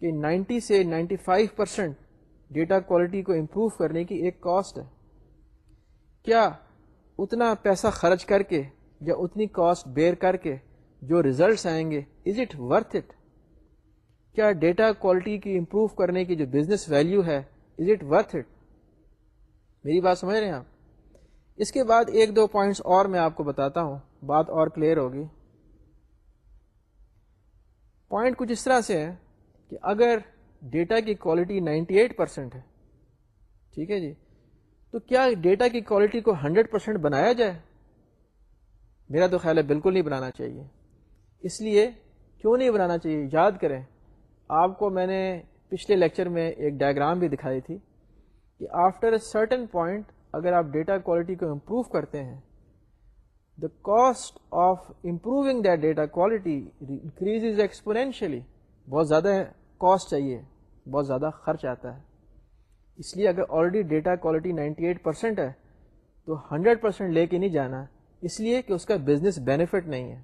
کہ نائنٹی سے ninety five percent data quality کو امپروو کرنے کی ایک کاسٹ ہے۔ کیا اتنا پیسہ خرچ کر کے یا اتنی کاسٹ بیئر کر کے جو ریزلٹس آئیں گے از اٹ ورتھ اٹ کیا ڈیٹا کوالٹی کی امپروو کرنے کی جو بزنس ویلیو ہے از اٹ ورتھ اٹ میری بات سمجھ رہے ہیں آپ؟ اس کے بعد ایک دو پوائنٹس اور میں آپ کو بتاتا ہوں، بات اور کلیئر ہوگی۔ پوائنٹ کچھ اس طرح سے ہے کہ اگر ڈیٹا کی کوالٹی نائنٹی ایٹ پرسینٹ ہے، ٹھیک ہے جی تو کیا ڈیٹا کی کوالٹی کو ہنڈریڈ پرسینٹ بنایا جائے؟ میرا تو خیال ہے بالکل نہیں بنانا چاہیے۔ اس لیے کیوں نہیں بنانا چاہیے؟ یاد کریں، آپ کو میں نے پچھلے لیکچر میں ایک ڈائگرام بھی دکھائی تھی کہ آفٹر اے سرٹن پوائنٹ اگر آپ ڈیٹا کوالٹی کو امپروو کرتے ہیں the cost of improving that data quality increase is exponentially بہت زیادہ کاسٹ چاہیے، بہت زیادہ خرچ آتا ہے۔ اس لیے اگر already data quality ninety eight percent ہے، تو ہنڈریڈ پرسینٹ لے کے نہیں جانا۔ اس لیے کہ اس کا بزنس بینیفٹ نہیں ہے۔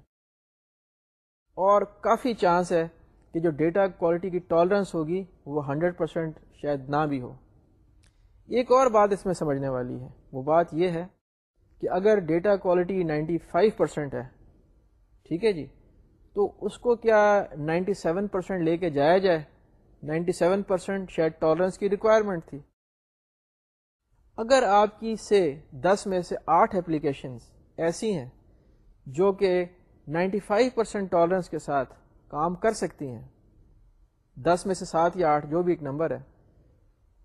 اور کافی چانس ہے کہ جو ڈیٹا کوالٹی کی ٹالرنس ہوگی، وہ ہنڈریڈ پرسینٹ شاید نہ بھی ہو۔ ایک اور بات اس میں سمجھنے والی ہے۔ وہ بات یہ ہے کہ اگر data quality ninety five percent ہے، ٹھیک ہے جی؟ تو اس کو کیا نائنٹی سیون پرسینٹ لے کے جایا جائے؟ نائنٹی سیون پرسینٹ شاید ٹالرنس کی ریکوائرمنٹ تھی۔ اگر آپ کی سے دس میں سے آٹھ اپلیکیشنز ایسی ہیں جو کہ نائنٹی فائیو پرسینٹ ٹالرنس کے ساتھ کام کر سکتی ہیں، دس میں سے سات یا آٹھ، جو بھی ایک نمبر ہے،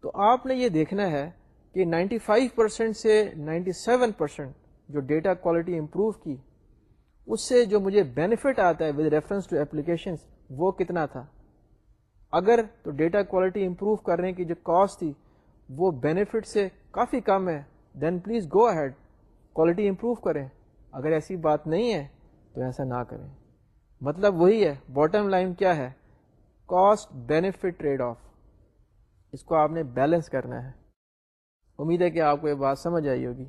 تو آپ نے یہ دیکھنا ہے کہ نائنٹی فائیو پرسینٹ سے نائنٹی سیون پرسینٹ جو ڈیٹا کوالٹی امپروو کی، اس سے جو مجھے بینیفٹ آتا ہے ود ریفرنس ٹو ایپلیکیشن وہ کتنا تھا؟ اگر تو ڈیٹا کوالٹی امپروو کرنے کی جو کاسٹ تھی، وہ بینیفٹ سے کافی کم ہے then please go ahead quality improve کریں۔ اگر ایسی بات نہیں ہے، تو ایسا نہ کریں۔ مطلب وہی ہے باٹم لائن کیا ہے؟ کاسٹ بینیفٹ ٹریڈ آف اس کو آپ نے بیلنس کرنا ہے۔ امید ہے کہ آپ کو یہ بات سمجھ آئی ہوگی۔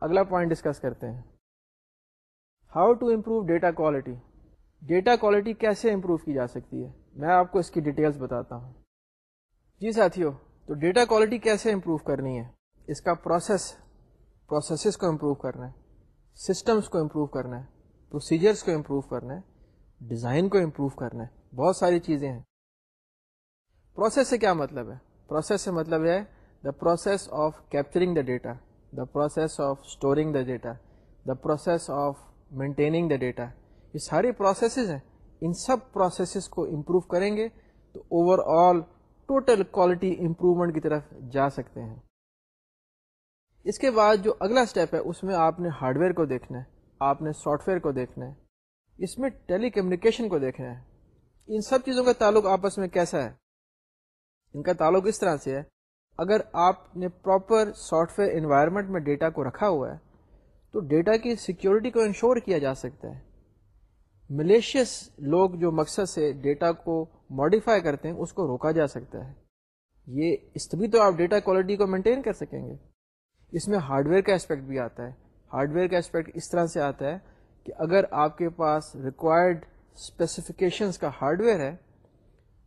اگلا پوائنٹ ڈسکس کرتے ہیں۔ How to improve data quality data quality کیسے امپروو کی جا سکتی ہے؟ میں آپ کو اس کی ڈیٹیلز بتاتا ہوں۔ جی ساتھیو، تو ڈیٹا کوالٹی کیسے امپروو کرنی ہے؟ اس کا پروسیس پروسیسز کو امپروو کرنا ہے سسٹمس کو امپروو کرنا ہے پروسیجرس کو امپروو کرنا ہے ڈیزائن کو امپروو کرنا ہے، بہت ساری چیزیں ہیں۔ پروسیس سے کیا مطلب ہے؟ پروسیس سے مطلب ہے the process of capturing the data the process of storing the data the process of maintaining the data یہ ساری پروسیسز ہیں۔ ان سب پروسیسز کو امپروو کریں گے تو overall total quality improvement کی طرف جا سکتے ہیں۔ اس کے بعد جو اگلا اسٹیپ ہے، اس میں آپ نے ہارڈ ویئر کو دیکھنا ہے۔ آپ نے سافٹ ویئر کو دیکھنا ہے۔ اس میں ٹیلی کمیونیکیشن کو دیکھنا ہے۔ ان سب چیزوں کا تعلق آپس میں کیسا ہے؟ ان کا تعلق اس طرح سے ہے۔ اگر آپ نے پراپر سافٹ ویئر انوائرمنٹ میں ڈیٹا کو رکھا ہوا ہے، تو ڈیٹا کی سیکیورٹی کو انشور کیا جا سکتا ہے۔ ملیشیس لوگ جو مقصد سے ڈیٹا کو ماڈیفائی کرتے ہیں، اس کو روکا جا سکتا ہے۔ یہ اس طبی تو آپ ڈیٹا کوالٹی کو مینٹین کر سکیں گے۔ اس میں ہارڈ ویئر کا اسپیکٹ بھی آتا ہے۔ ہارڈ ویئر کا اسپیکٹ اس طرح سے آتا ہے کہ اگر آپ کے پاس ریکوائرڈ اسپیسیفکیشنس کا ہارڈ ویئر ہے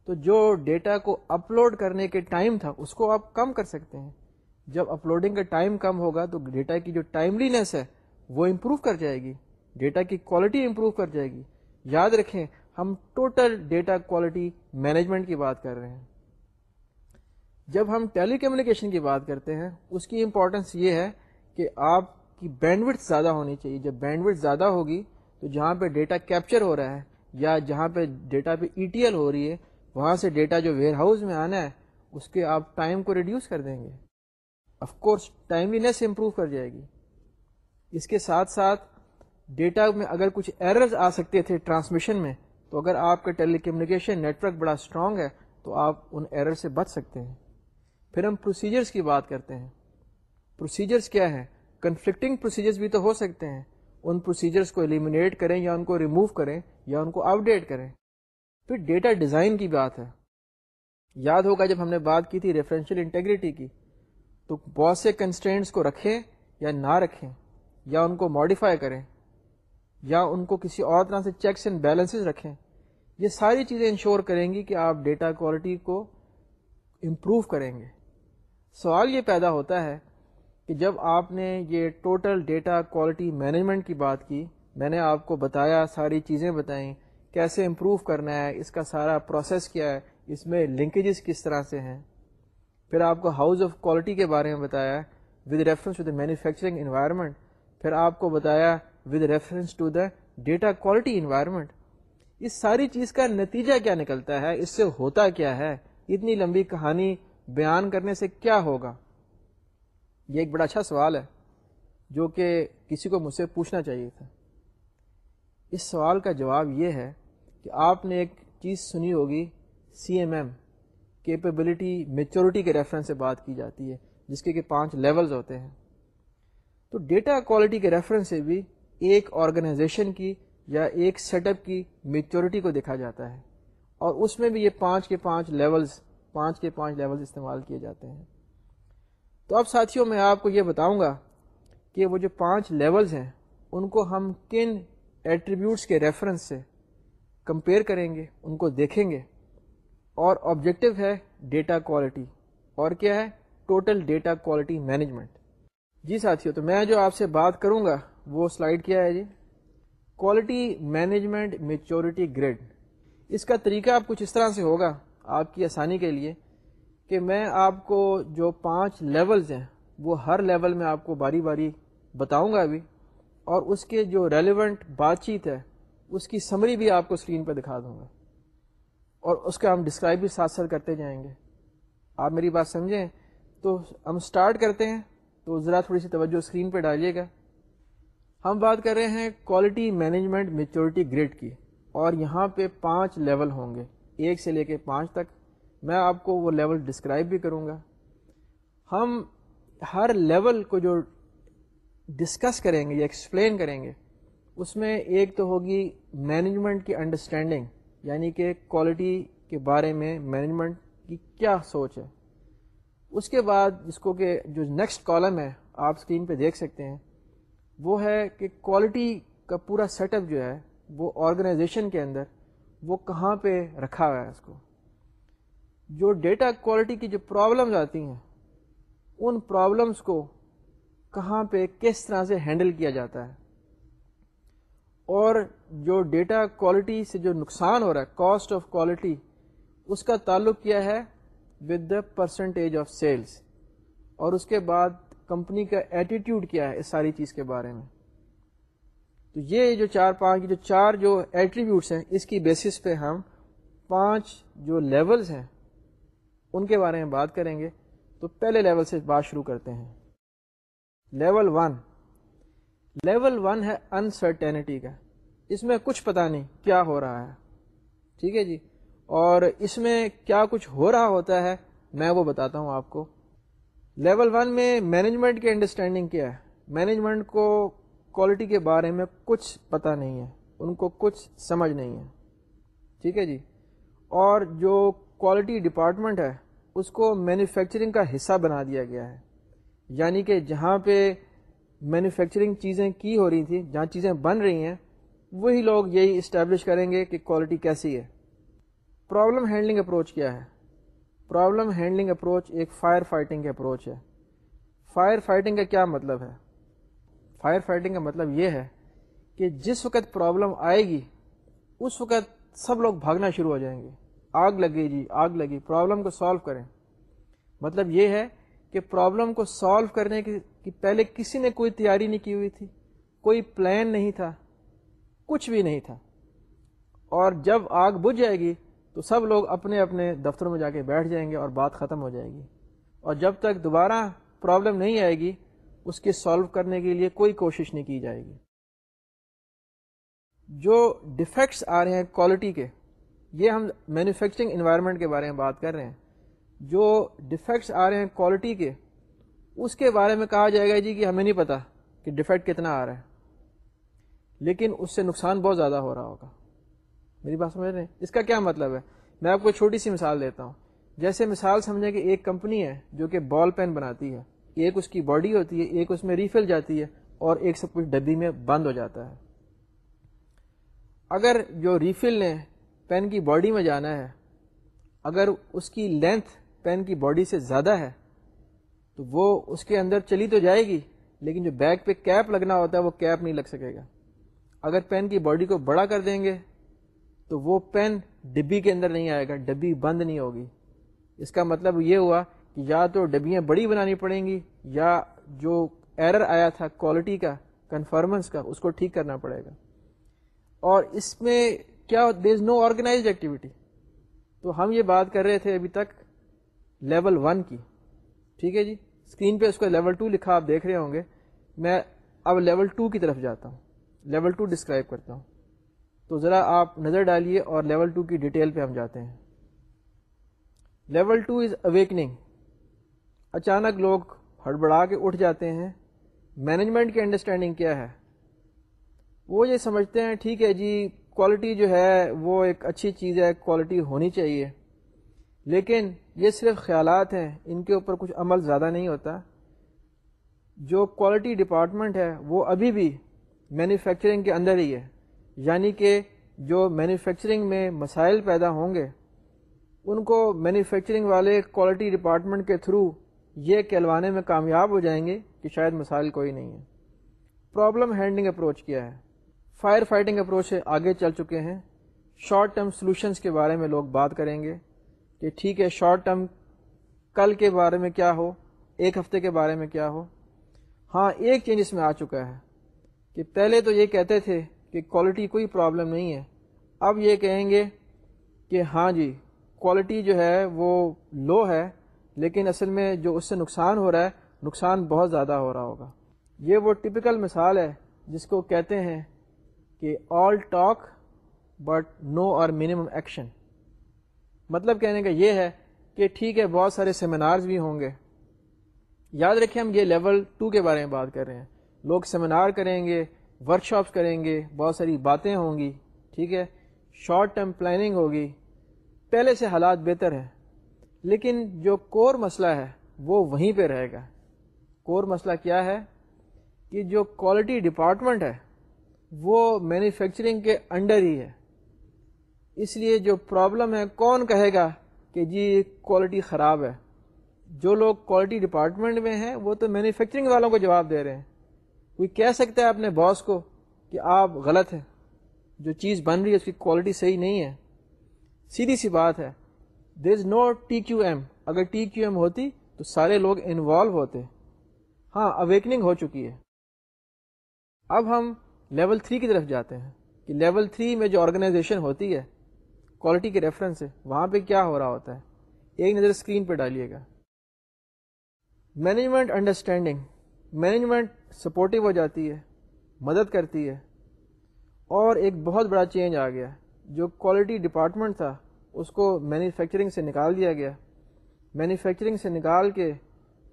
تو جو ڈیٹا کو اپلوڈ کرنے کے ٹائم تھا، اس کو آپ کم کر سکتے ہیں۔ جب اپلوڈنگ کا ٹائم کم ہوگا تو ڈیٹا کی جو ٹائملینس ہے، وہ امپروو کر جائے گی۔ ڈیٹا کی کوالٹی امپروو کر جائے گی۔ یاد رکھیں، ہم ٹوٹل ڈیٹا کوالٹی مینجمنٹ کی بات کر رہے ہیں۔ جب ہم ٹیلی کمیونیکیشن کی بات کرتے ہیں، اس کی امپورٹنس یہ ہے کہ آپ کی بینڈ زیادہ ہونی چاہیے۔ جب بینڈ زیادہ ہوگی، تو جہاں پہ ڈیٹا کیپچر ہو رہا ہے یا جہاں پہ ڈیٹا پہ ای ٹی ایل ہو رہی ہے وہاں سے ڈیٹا جو ویئر ہاؤس میں آنا ہے، اس کے آپ ٹائم کو ریڈیوس کر دیں گے۔ آف کورس ٹائملینس امپروو کر جائے گی۔ اس کے ساتھ ساتھ ڈیٹا میں اگر کچھ ایررز آ سکتے تھے ٹرانسمیشن میں، تو اگر آپ کا ٹیلی کمیونیکیشن نیٹورک بڑا اسٹرانگ ہے، تو آپ ان ایرر سے بچ سکتے ہیں۔ پھر ہم پروسیجرز کی بات کرتے ہیں۔ پروسیجرز کیا ہے کنفلکٹنگ پروسیجرز بھی تو ہو سکتے ہیں۔ ان پروسیجرز کو ایلیمنیٹ کریں یا ان کو ریموو کریں یا ان کو اپ ڈیٹ کریں۔ پھر ڈیٹا ڈیزائن کی بات ہے۔ یاد ہوگا جب ہم نے بات کی تھی ریفرنشیل انٹیگریٹی کی، تو بہت سے کنسٹینٹس کو رکھیں یا نہ رکھیں، یا ان کو ماڈیفائی کریں، یا ان کو کسی اور طرح سے چیکس اینڈ بیلنسز رکھیں۔ یہ ساری چیزیں انشور کریں گی کہ آپ ڈیٹا کوالٹی کو امپروو کریں گے۔ سوال یہ پیدا ہوتا ہے کہ جب آپ نے یہ ٹوٹل ڈیٹا کوالٹی مینجمنٹ کی بات کی، میں نے آپ کو بتایا، ساری چیزیں بتائیں کیسے امپروو کرنا ہے، اس کا سارا پروسیس کیا ہے، اس میں لنکیجز کس طرح سے ہیں؟ پھر آپ کو ہاؤس آف کوالٹی کے بارے میں بتایا with reference to the manufacturing environment پھر آپ کو بتایا with reference to the data quality environment اس ساری چیز کا نتیجہ کیا نکلتا ہے؟ اس سے ہوتا کیا ہے؟ اتنی لمبی کہانی بیان کرنے سے کیا ہوگا؟ یہ ایک بڑا اچھا سوال ہے، جو کہ کسی کو مجھ سے پوچھنا چاہیے تھا۔ اس سوال کا جواب یہ ہے کہ آپ نے ایک چیز سنی ہوگی C M M capability maturity کے ریفرنس سے بات کی جاتی ہے، جس کے کہ پانچ لیولز ہوتے ہیں۔ تو ڈیٹا کوالٹی کے ریفرنس سے بھی ایک آرگنائزیشن کی یا ایک سیٹ اپ کی میچورٹی کو دیکھا جاتا ہے۔ اور اس میں بھی یہ پانچ کے پانچ لیولز پانچ کے پانچ لیولز استعمال کیے جاتے ہیں۔ تو اب ساتھیوں، میں آپ کو یہ بتاؤں گا کہ وہ جو پانچ لیولز ہیں، ان کو ہم کن ایٹریبیوٹس کے ریفرنس سے کمپیئر کریں گے، ان کو دیکھیں گے۔ اور آبجیکٹو ہے ڈیٹا کوالٹی اور کیا ہے؟ ٹوٹل ڈیٹا کوالٹی مینجمنٹ جی ساتھیوں تو میں جو آپ سے بات کروں گا، وہ سلائڈ کیا ہے جی؟ کوالٹی مینجمنٹ میچورٹی گریڈ اس کا طریقہ اب کچھ اس طرح سے ہوگا، آپ کی آسانی کے لیے، کہ میں آپ کو جو پانچ لیولز ہیں، وہ ہر لیول میں آپ کو باری باری بتاؤں گا ابھی۔ اور اس کے جو ریلیونٹ بات چیت ہے اس کی سمری بھی آپ کو اسکرین پہ دکھا دوں گا۔ اور اس کا ہم ڈسکرائب بھی ساتھ ساتھ کرتے جائیں گے۔ آپ میری بات سمجھیں؟ تو ہم اسٹارٹ کرتے ہیں، تو ذرا تھوڑی سی توجہ اسکرین پہ ڈالیے گا۔ ہم بات کر رہے ہیں کوالٹی مینجمنٹ میچورٹی گریڈ کی۔ اور یہاں پہ پانچ لیول ہوں گے۔ ایک سے لے کے پانچ تک۔ میں آپ کو وہ لیول ڈسکرائب بھی کروں گا۔ ہم ہر لیول کو جو ڈسکس کریں گے یا ایکسپلین کریں گے اس میں ایک تو ہوگی مینجمنٹ کی انڈرسٹینڈنگ یعنی کہ کوالٹی کے بارے میں مینجمنٹ کی کیا سوچ ہے۔ اس کے بعد جس کو کہ جو نیکسٹ کالم ہے، آپ اسکرین پہ دیکھ سکتے ہیں، وہ ہے کہ کوالٹی کا پورا سیٹ اپ جو ہے، وہ آرگنائزیشن کے اندر، وہ کہاں پہ رکھا ہوا ہے اس کو۔ جو ڈیٹا کوالٹی کی جو پرابلمز آتی ہیں، ان پرابلمس کو کہاں پہ کس طرح سے ہینڈل کیا جاتا ہے۔ اور جو ڈیٹا کوالٹی سے جو نقصان ہو رہا ہے کاسٹ آف کوالٹی اس کا تعلق کیا ہے؟ With the percentage of sales اور اس کے بعد کمپنی کا ایٹیٹیوڈ کیا ہے اس ساری چیز کے بارے میں؟ تو یہ جو چار پانچ جو چار جو ایٹریبیوٹس ہیں، اس کی بیسس پہ ہم پانچ جو لیولز ہیں، ان کے بارے میں بات کریں گے۔ تو پہلے لیول سے بات شروع کرتے ہیں۔ لیول ون لیول ون ہے انسرٹینٹی کا۔ اس میں کچھ پتا نہیں کیا ہو رہا ہے۔ ٹھیک ہے جی۔ اور اس میں کیا کچھ ہو رہا ہوتا ہے، میں وہ بتاتا ہوں آپ کو۔ لیول ون میں مینجمنٹ کی انڈرسٹینڈنگ کیا ہے؟ مینجمنٹ کو کوالٹی کے بارے میں کچھ پتہ نہیں ہے۔ ان کو کچھ سمجھ نہیں ہے۔ ٹھیک ہے جی۔ اور جو کوالٹی ڈپارٹمنٹ ہے، اس کو مینوفیکچرنگ کا حصہ بنا دیا گیا ہے۔ یعنی کہ جہاں پہ مینوفیکچرنگ چیزیں کی ہو رہی تھیں، جہاں چیزیں بن رہی ہیں، وہی لوگ یہی اسٹیبلش کریں گے کہ کوالٹی کیسی ہے۔ پرابلم ہینڈلنگ اپروچ کیا ہے؟ پرابلم ہینڈلنگ اپروچ ایک فائر فائٹنگ کا اپروچ ہے۔ فائر فائٹنگ کا کیا مطلب ہے؟ فائر فائٹنگ کا مطلب یہ ہے کہ جس وقت پرابلم آئے گی، اس وقت سب لوگ بھاگنا شروع ہو جائیں گے۔ آگ لگے جی آگ لگی پرابلم کو سالو کریں۔ مطلب یہ ہے کہ پرابلم کو سالو کرنے کی پہلے کسی نے کوئی تیاری نہیں کی ہوئی تھی، کوئی پلان نہیں تھا، کچھ بھی نہیں تھا۔ اور جب آگ بجھ جائے گی تو سب لوگ اپنے اپنے دفتروں میں جا کے بیٹھ جائیں گے اور بات ختم ہو جائے گی۔ اور جب تک دوبارہ پرابلم نہیں آئے گی، اس کے سالو کرنے کے لیے کوئی کوشش نہیں کی جائے گی۔ جو ڈیفیکٹس آ رہے ہیں کوالٹی کے، یہ ہم مینوفیکچرنگ انوائرمنٹ کے بارے میں بات کر رہے ہیں۔ جو ڈیفیکٹس آ رہے ہیں کوالٹی کے، اس کے بارے میں کہا جائے گا جی کہ ہمیں نہیں پتا کہ ڈیفیکٹ کتنا آ رہا ہے۔ لیکن اس سے نقصان بہت زیادہ ہو رہا ہوگا۔ میری بات سمجھ رہے ہیں؟ اس کا کیا مطلب ہے؟ میں آپ کو چھوٹی سی مثال دیتا ہوں۔ جیسے مثال سمجھیں کہ ایک کمپنی ہے جو کہ بال پین بناتی ہے۔ ایک اس کی باڈی ہوتی ہے، ایک اس میں ریفل جاتی ہے اور ایک سب کچھ ڈبی میں بند ہو جاتا ہے۔ اگر جو ریفل نے پین کی باڈی میں جانا ہے، اگر اس کی لینتھ پین کی باڈی سے زیادہ ہے، تو وہ اس کے اندر چلی تو جائے گی، لیکن جو بیک پہ کیپ لگنا ہوتا ہے، وہ کیپ نہیں لگ سکے گا۔ اگر پین کی باڈی کو بڑا کر دیں گے، تو وہ پین ڈبی کے اندر نہیں آئے گا، ڈبی بند نہیں ہوگی۔ اس کا مطلب یہ ہوا کہ یا تو ڈبیاں بڑی بنانی پڑیں گی، یا جو ایرر آیا تھا کوالٹی کا کنفرمنس کا، اس کو ٹھیک کرنا پڑے گا۔ اور اس میں کیا دیر از نو آرگنائزڈ ایکٹیویٹی تو ہم یہ بات کر رہے تھے ابھی تک لیول ون کی۔ ٹھیک ہے جی؟ اسکرین پہ اس کو لیول ٹو لکھا، آپ دیکھ رہے ہوں گے۔ میں اب لیول ٹو کی طرف جاتا ہوں۔ لیول ٹو ڈسکرائب کرتا ہوں۔ تو ذرا آپ نظر ڈالیے اور لیول ٹو کی ڈیٹیل پہ ہم جاتے ہیں۔ Level two is awakening. اچانک لوگ ہڑبڑا کے اٹھ جاتے ہیں۔ مینجمنٹ کی انڈرسٹینڈنگ کیا ہے؟ وہ یہ سمجھتے ہیں، ٹھیک ہے جی کوالٹی جو ہے وہ ایک اچھی چیز ہے، کوالٹی ہونی چاہیے۔ لیکن یہ صرف خیالات ہیں، ان کے اوپر کچھ عمل زیادہ نہیں ہوتا۔ جو کوالٹی ڈپارٹمنٹ ہے، وہ ابھی بھی مینوفیکچرنگ کے اندر ہی ہے۔ یعنی کہ جو مینوفیکچرنگ میں مسائل پیدا ہوں گے، ان کو مینوفیکچرنگ والے کوالٹی ڈپارٹمنٹ کے تھرو یہ کہلوانے میں کامیاب ہو جائیں گے کہ شاید مسائل کوئی نہیں ہے۔ پرابلم ہینڈلنگ اپروچ کیا ہے۔ فائر فائٹنگ اپروچ سے آگے چل چکے ہیں۔ شارٹ ٹرم سولوشنس کے بارے میں لوگ بات کریں گے۔ کہ ٹھیک ہے شارٹ ٹرم کل کے بارے میں کیا ہو؟ ایک ہفتے کے بارے میں کیا ہو؟ ہاں ایک چینج اس میں آ چکا ہے کہ پہلے تو یہ کہتے تھے کہ کوالٹی کوئی پرابلم نہیں ہے۔ اب یہ کہیں گے کہ ہاں جی کوالٹی جو ہے وہ لو ہے، لیکن اصل میں جو اس سے نقصان ہو رہا ہے، نقصان بہت زیادہ ہو رہا ہوگا۔ یہ وہ ٹپکل مثال ہے جس کو کہتے ہیں کہ آل ٹاک بٹ نو اور منیمم ایکشن مطلب کہنے کا یہ ہے کہ ٹھیک ہے، بہت سارے سیمینارز بھی ہوں گے۔ یاد رکھیں، ہم یہ لیول ٹو کے بارے میں بات کر رہے ہیں۔ لوگ سیمینار کریں گے ورکشاپس کریں گے، بہت ساری باتیں ہوں گی، ٹھیک ہے؟ شارٹ ٹرم پلاننگ ہوگی۔ پہلے سے حالات بہتر ہیں۔ لیکن جو کور مسئلہ ہے، وہ وہیں پہ رہے گا۔ کور مسئلہ کیا ہے؟ کہ جو کوالٹی ڈپارٹمنٹ ہے، وہ مینوفیکچرنگ کے انڈر ہی ہے۔ اس لیے جو پرابلم ہے، کون کہے گا کہ جی کوالٹی خراب ہے؟ جو لوگ کوالٹی ڈپارٹمنٹ میں ہیں، وہ تو مینوفیکچرنگ والوں کو جواب دے رہے ہیں۔ کوئی کہہ سکتا ہے اپنے باس کو کہ آپ غلط ہیں، جو چیز بن رہی ہے، اس کی کوالٹی صحیح نہیں ہے۔ سیدھی سی بات ہے there is no T Q M اگر ٹی کیو ایم ہوتی تو سارے لوگ انوالو ہوتے۔ ہاں اویکننگ ہو چکی ہے۔ اب ہم لیول تھری کی طرف جاتے ہیں کہ لیول تھری میں جو آرگنائزیشن ہوتی ہے کوالٹی کے ریفرنس سے وہاں پہ کیا ہو رہا ہوتا ہے؟ ایک نظر اسکرین پہ ڈالیے گا۔ مینجمنٹ انڈرسٹینڈنگ مینجمنٹ سپورٹو ہو جاتی ہے، مدد کرتی ہے۔ اور ایک بہت بڑا چینج آ گیا، جو کوالٹی ڈپارٹمنٹ تھا، اس کو مینوفیکچرنگ سے نکال دیا گیا۔ مینوفیکچرنگ سے نکال کے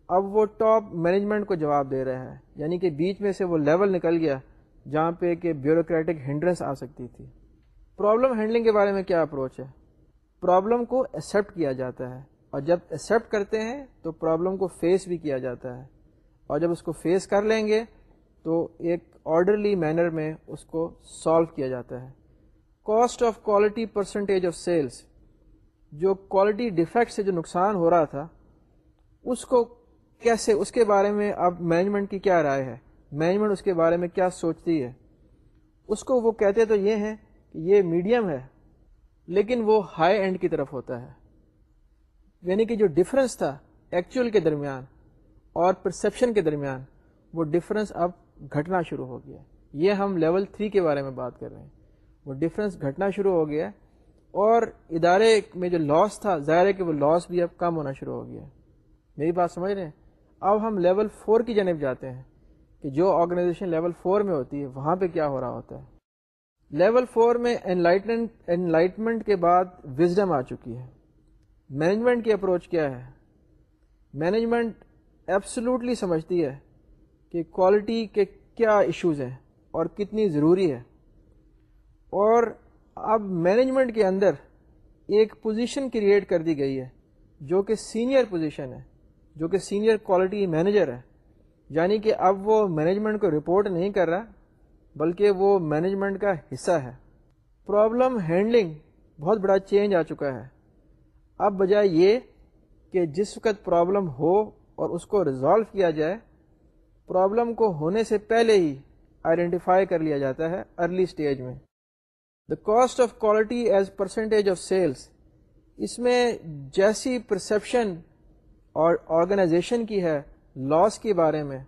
اب وہ ٹاپ مینجمنٹ کو جواب دے رہا ہے یعنی کہ بیچ میں سے وہ لیول نکل گیا، جہاں پہ کہ بیوروکریٹک ہنڈرنس آ سکتی تھی۔ پرابلم ہینڈلنگ کے بارے میں کیا اپروچ ہے؟ پرابلم کو ایکسیپٹ کیا جاتا ہے۔ اور جب ایکسیپٹ کرتے ہیں تو پرابلم کو فیس بھی کیا جاتا ہے۔ اور جب اس کو فیس کر لیں گے تو ایک آرڈرلی مینر میں اس کو سالو کیا جاتا ہے۔ Cost of quality percentage of sales جو کوالٹی ڈیفیکٹ سے جو نقصان ہو رہا تھا، اس کو کیسے، اس کے بارے میں اب مینجمنٹ کی کیا رائے ہے؟ مینجمنٹ اس کے بارے میں کیا سوچتی ہے؟ اس کو وہ کہتے تو یہ ہیں کہ یہ میڈیم ہے، لیکن وہ ہائی اینڈ کی طرف ہوتا ہے۔ یعنی کہ جو ڈفرینس تھا ایکچوئل کے درمیان اور پرسپشن کے درمیان، وہ ڈفرینس اب گھٹنا شروع ہو گیا۔ یہ ہم لیول تھری کے بارے میں بات کر رہے ہیں۔ وہ ڈفرینس گھٹنا شروع ہو گیا اور ادارے میں جو لاس تھا، ظاہر ہے کہ وہ لاس بھی اب کم ہونا شروع ہو گیا۔ میری بات سمجھ رہے ہیں؟ اب ہم لیول فور کی جانب جاتے ہیں کہ جو آرگنائزیشن لیول فور میں ہوتی ہے، وہاں پہ کیا ہو رہا ہوتا ہے؟ لیول فور میں انلائٹمنٹ کے بعد وزڈم آ چکی ہے۔ مینجمنٹ کی اپروچ کیا ہے؟ مینجمنٹ ایبسلوٹلی سمجھتی ہے کہ کوالٹی کے کیا ایشوز ہیں اور کتنی ضروری ہے۔ اور اب مینجمنٹ کے اندر ایک پوزیشن کریٹ کر دی گئی ہے جو کہ سینئر پوزیشن ہے، جو کہ سینئر کوالٹی مینیجر ہے۔ یعنی کہ اب وہ مینجمنٹ کو رپورٹ نہیں کر رہا بلکہ وہ مینجمنٹ کا حصہ ہے۔ پرابلم ہینڈلنگ بہت بڑا چینج آ چکا ہے۔ اب بجائے یہ کہ جس وقت پرابلم ہو اور اس کو ریزالو کیا جائے پرابلم کو ہونے سے پہلے ہی آئیڈینٹیفائی کر لیا جاتا ہے ارلی اسٹیج میں۔ The cost of quality as percentage of sales اس میں جیسی پرسپشن اور آرگنائزیشن کی ہے لاس کے بارے میں،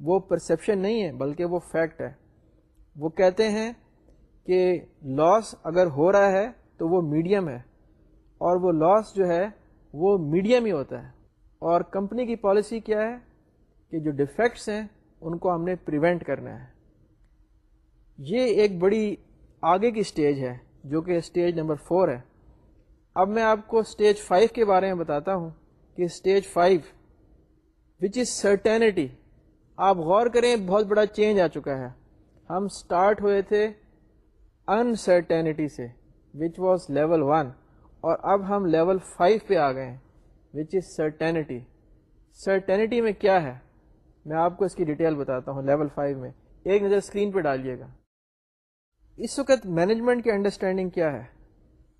وہ پرسپشن نہیں ہے بلکہ وہ فیکٹ ہے۔ وہ کہتے ہیں کہ لاس اگر ہو رہا ہے تو وہ میڈیم ہے اور وہ لاس جو ہے وہ میڈیم ہی ہوتا ہے۔ اور کمپنی کی پالیسی کیا ہے کہ جو ڈیفیکٹس ہیں ان کو ہم نے پریونٹ کرنا ہے۔ یہ ایک بڑی آگے کی اسٹیج ہے جو کہ اسٹیج نمبر فور ہے۔ اب میں آپ کو اسٹیج فائیو کے بارے میں بتاتا ہوں کہ stage five which is certainty آپ غور کریں بہت بڑا چینج آ چکا ہے۔ ہم اسٹارٹ ہوئے تھے انسرٹینٹی سے وچ واز لیول ون اور اب ہم لیول فائیو پہ آ گئے ہیں وچ از سرٹینٹی سرٹینٹی میں کیا ہے؟ میں آپ کو اس کی ڈیٹیل بتاتا ہوں لیول فائیو میں۔ ایک نظر اسکرین پہ ڈالیے گا۔ اس وقت مینجمنٹ کی انڈرسٹینڈنگ کیا ہے؟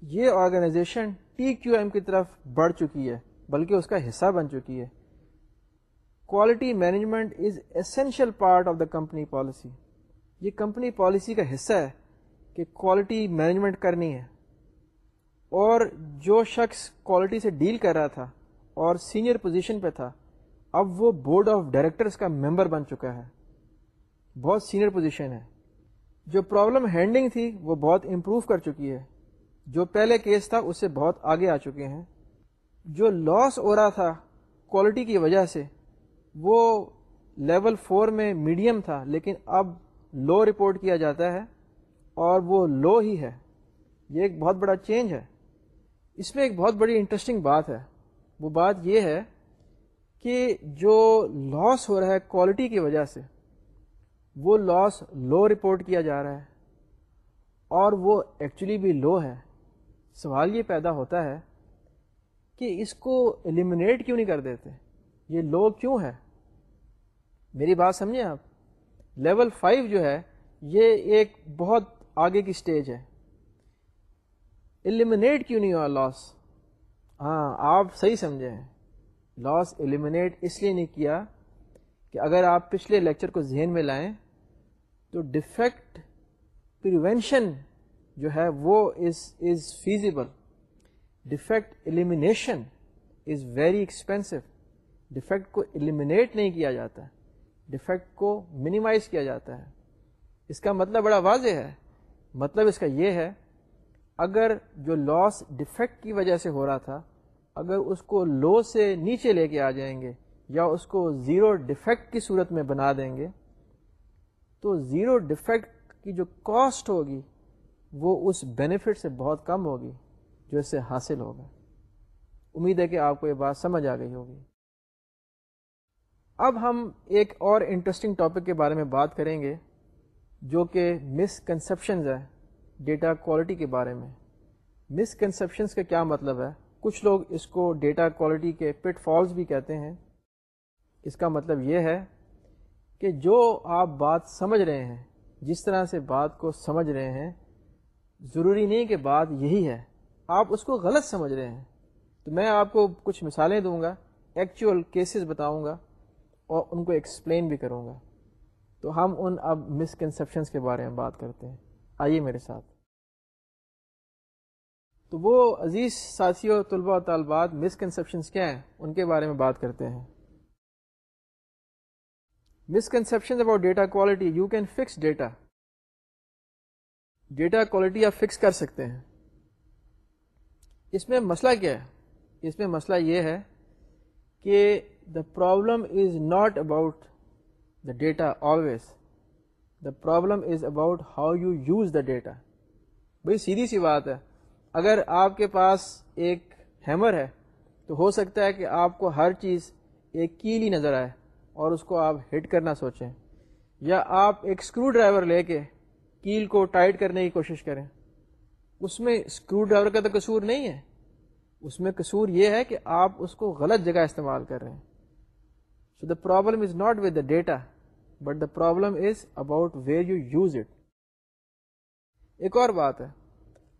یہ آرگنائزیشن ٹی کیو ایم کی طرف بڑھ چکی ہے، بلکہ اس کا حصہ بن چکی ہے۔ Quality management is essential part of the company policy یہ کمپنی پالیسی کا حصہ ہے کہ کوالٹی مینجمنٹ کرنی ہے۔ اور جو شخص کوالٹی سے ڈیل کر رہا تھا اور سینئر پوزیشن پہ تھا، اب وہ بورڈ آف ڈائریکٹرس کا ممبر بن چکا ہے۔ بہت سینئر پوزیشن ہے۔ جو پرابلم ہینڈلنگ تھی، وہ بہت امپروو کر چکی ہے۔ جو پہلے کیس تھا، اس سے بہت آگے آ چکے ہیں۔ جو لاس ہو رہا تھا کوالٹی کی وجہ سے، وہ لیول فور میں میڈیم تھا، لیکن اب لو رپورٹ کیا جاتا ہے اور وہ لو ہی ہے۔ یہ ایک بہت بڑا چینج ہے۔ اس میں ایک بہت بڑی انٹرسٹنگ بات ہے۔ وہ بات یہ ہے کہ جو لاس ہو رہا ہے کوالٹی کی وجہ سے، وہ لاس لو رپورٹ کیا جا رہا ہے اور وہ ایکچولی بھی لو ہے۔ سوال یہ پیدا ہوتا ہے کہ اس کو ایلیمنیٹ کیوں نہیں کر دیتے؟ یہ لو کیوں ہے؟ میری بات سمجھیں آپ؟ لیول فائیو جو ہے، یہ ایک بہت آگے کی سٹیج ہے۔ ایلیمنیٹ کیوں نہیں ہوا لاس ہاں آپ صحیح سمجھے ہیں۔ لاس ایلیمنیٹ اس لیے نہیں کیا کہ اگر آپ پچھلے لیکچر کو ذہن میں لائیں تو ڈیفیکٹ پریونشن جو ہے وہ is is feasible defect elimination is very expensive defect کو ایلیمینیٹ نہیں کیا جاتا۔ ڈیفیکٹ کو منیمائز کیا جاتا ہے۔ اس کا مطلب بڑا واضح ہے۔ مطلب اس کا یہ ہے، اگر جو لاس ڈیفیکٹ کی وجہ سے ہو رہا تھا، اگر اس کو لو سے نیچے لے کے آ جائیں گے یا اس کو زیرو ڈیفیکٹ کی صورت میں بنا دیں گے، تو زیرو ڈیفیکٹ کی جو کاسٹ ہوگی، وہ اس بینیفٹ سے بہت کم ہوگی، جو اس سے حاصل ہوگا۔ امید ہے کہ آپ کو یہ بات سمجھ آ گئی ہوگی۔ اب ہم ایک اور انٹرسٹنگ ٹاپک کے بارے میں بات کریں گے، جو کہ مس کنسپشنز ہے ڈیٹا کوالٹی کے بارے میں۔ مسکنسپشنس کا کیا مطلب ہے؟ کچھ لوگ اس کو ڈیٹا کوالٹی کے پٹ فالز بھی کہتے ہیں۔ اس کا مطلب یہ ہے کہ جو آپ بات سمجھ رہے ہیں، جس طرح سے بات کو سمجھ رہے ہیں، ضروری نہیں کہ بات یہی ہے۔ آپ اس کو غلط سمجھ رہے ہیں۔ تو میں آپ کو کچھ مثالیں دوں گا ایکچوئل کیسز بتاؤں گا۔ اور ان کو ایکسپلین بھی کروں گا۔ تو ہم ان اب مسکنسیپشنس کے بارے میں بات کرتے ہیں۔ آئیے میرے ساتھ۔ تو وہ عزیز ساتھیوں طلباء و طالبات مسکنسیپشنس کیا ہیں؟ ان کے بارے میں بات کرتے ہیں۔ Misconception about data quality you can fix data data quality آپ فکس کر سکتے ہیں۔ اس میں مسئلہ کیا ہے؟ اس میں مسئلہ یہ ہے کہ the problem is not about the data always the problem is about how you use the data بھائی سیدھی سی بات ہے۔ اگر آپ کے پاس ایک ہیمر ہے، تو ہو سکتا ہے کہ آپ کو ہر چیز ایک کیلی نظر آئے اور اس کو آپ ہٹ کرنا سوچیں۔ یا آپ ایک اسکرو ڈرائیور لے کے کیل کو ٹائٹ کرنے کی کوشش کریں۔ اس میں اسکرو ڈرائیور کا تو قصور نہیں ہے۔ اس میں قصور یہ ہے کہ آپ اس کو غلط جگہ استعمال کر رہے ہیں۔ So the problem is not with the data but the problem is about where you use it ایک اور بات ہے،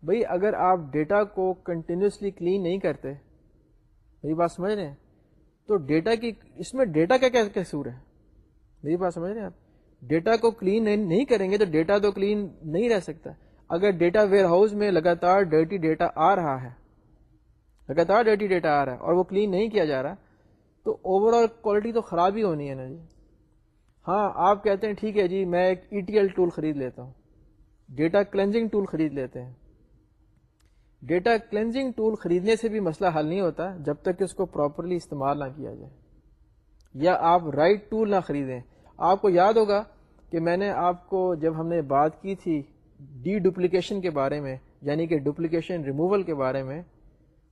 بھائی اگر آپ ڈیٹا کو کنٹینیوسلی کلین نہیں کرتے، میری بات سمجھ رہے ہیں؟ تو ڈیٹا کی، اس میں ڈیٹا کا کیا قصور ہے؟ میری بات سمجھ رہے ہیں آپ؟ ڈیٹا کو کلین نہیں کریں گے تو ڈیٹا تو کلین نہیں رہ سکتا۔ اگر ڈیٹا ویئر ہاؤس میں لگاتار ڈرٹی ڈیٹا آ رہا ہے، لگاتار ڈرٹی ڈیٹا آ رہا ہے اور وہ کلین نہیں کیا جا رہا تو اوور آل کوالٹی تو خراب ہی ہونی ہے نا جی۔ ہاں آپ کہتے ہیں، ٹھیک ہے جی میں ایک ای ٹی ایل ٹول خرید لیتا ہوں۔ ڈیٹا کلینزنگ ٹول خرید لیتے ہیں۔ ڈیٹا کلینزنگ ٹول خریدنے سے بھی مسئلہ حل نہیں ہوتا جب تک کہ اس کو پراپرلی استعمال نہ کیا جائے۔ یا آپ رائٹ ٹول نہ خریدیں۔ آپ کو یاد ہوگا کہ میں نے آپ کو جب ہم نے بات کی تھی ڈی ڈپلیکیشن کے بارے میں یعنی کہ ڈپلیکیشن ریموول کے بارے میں،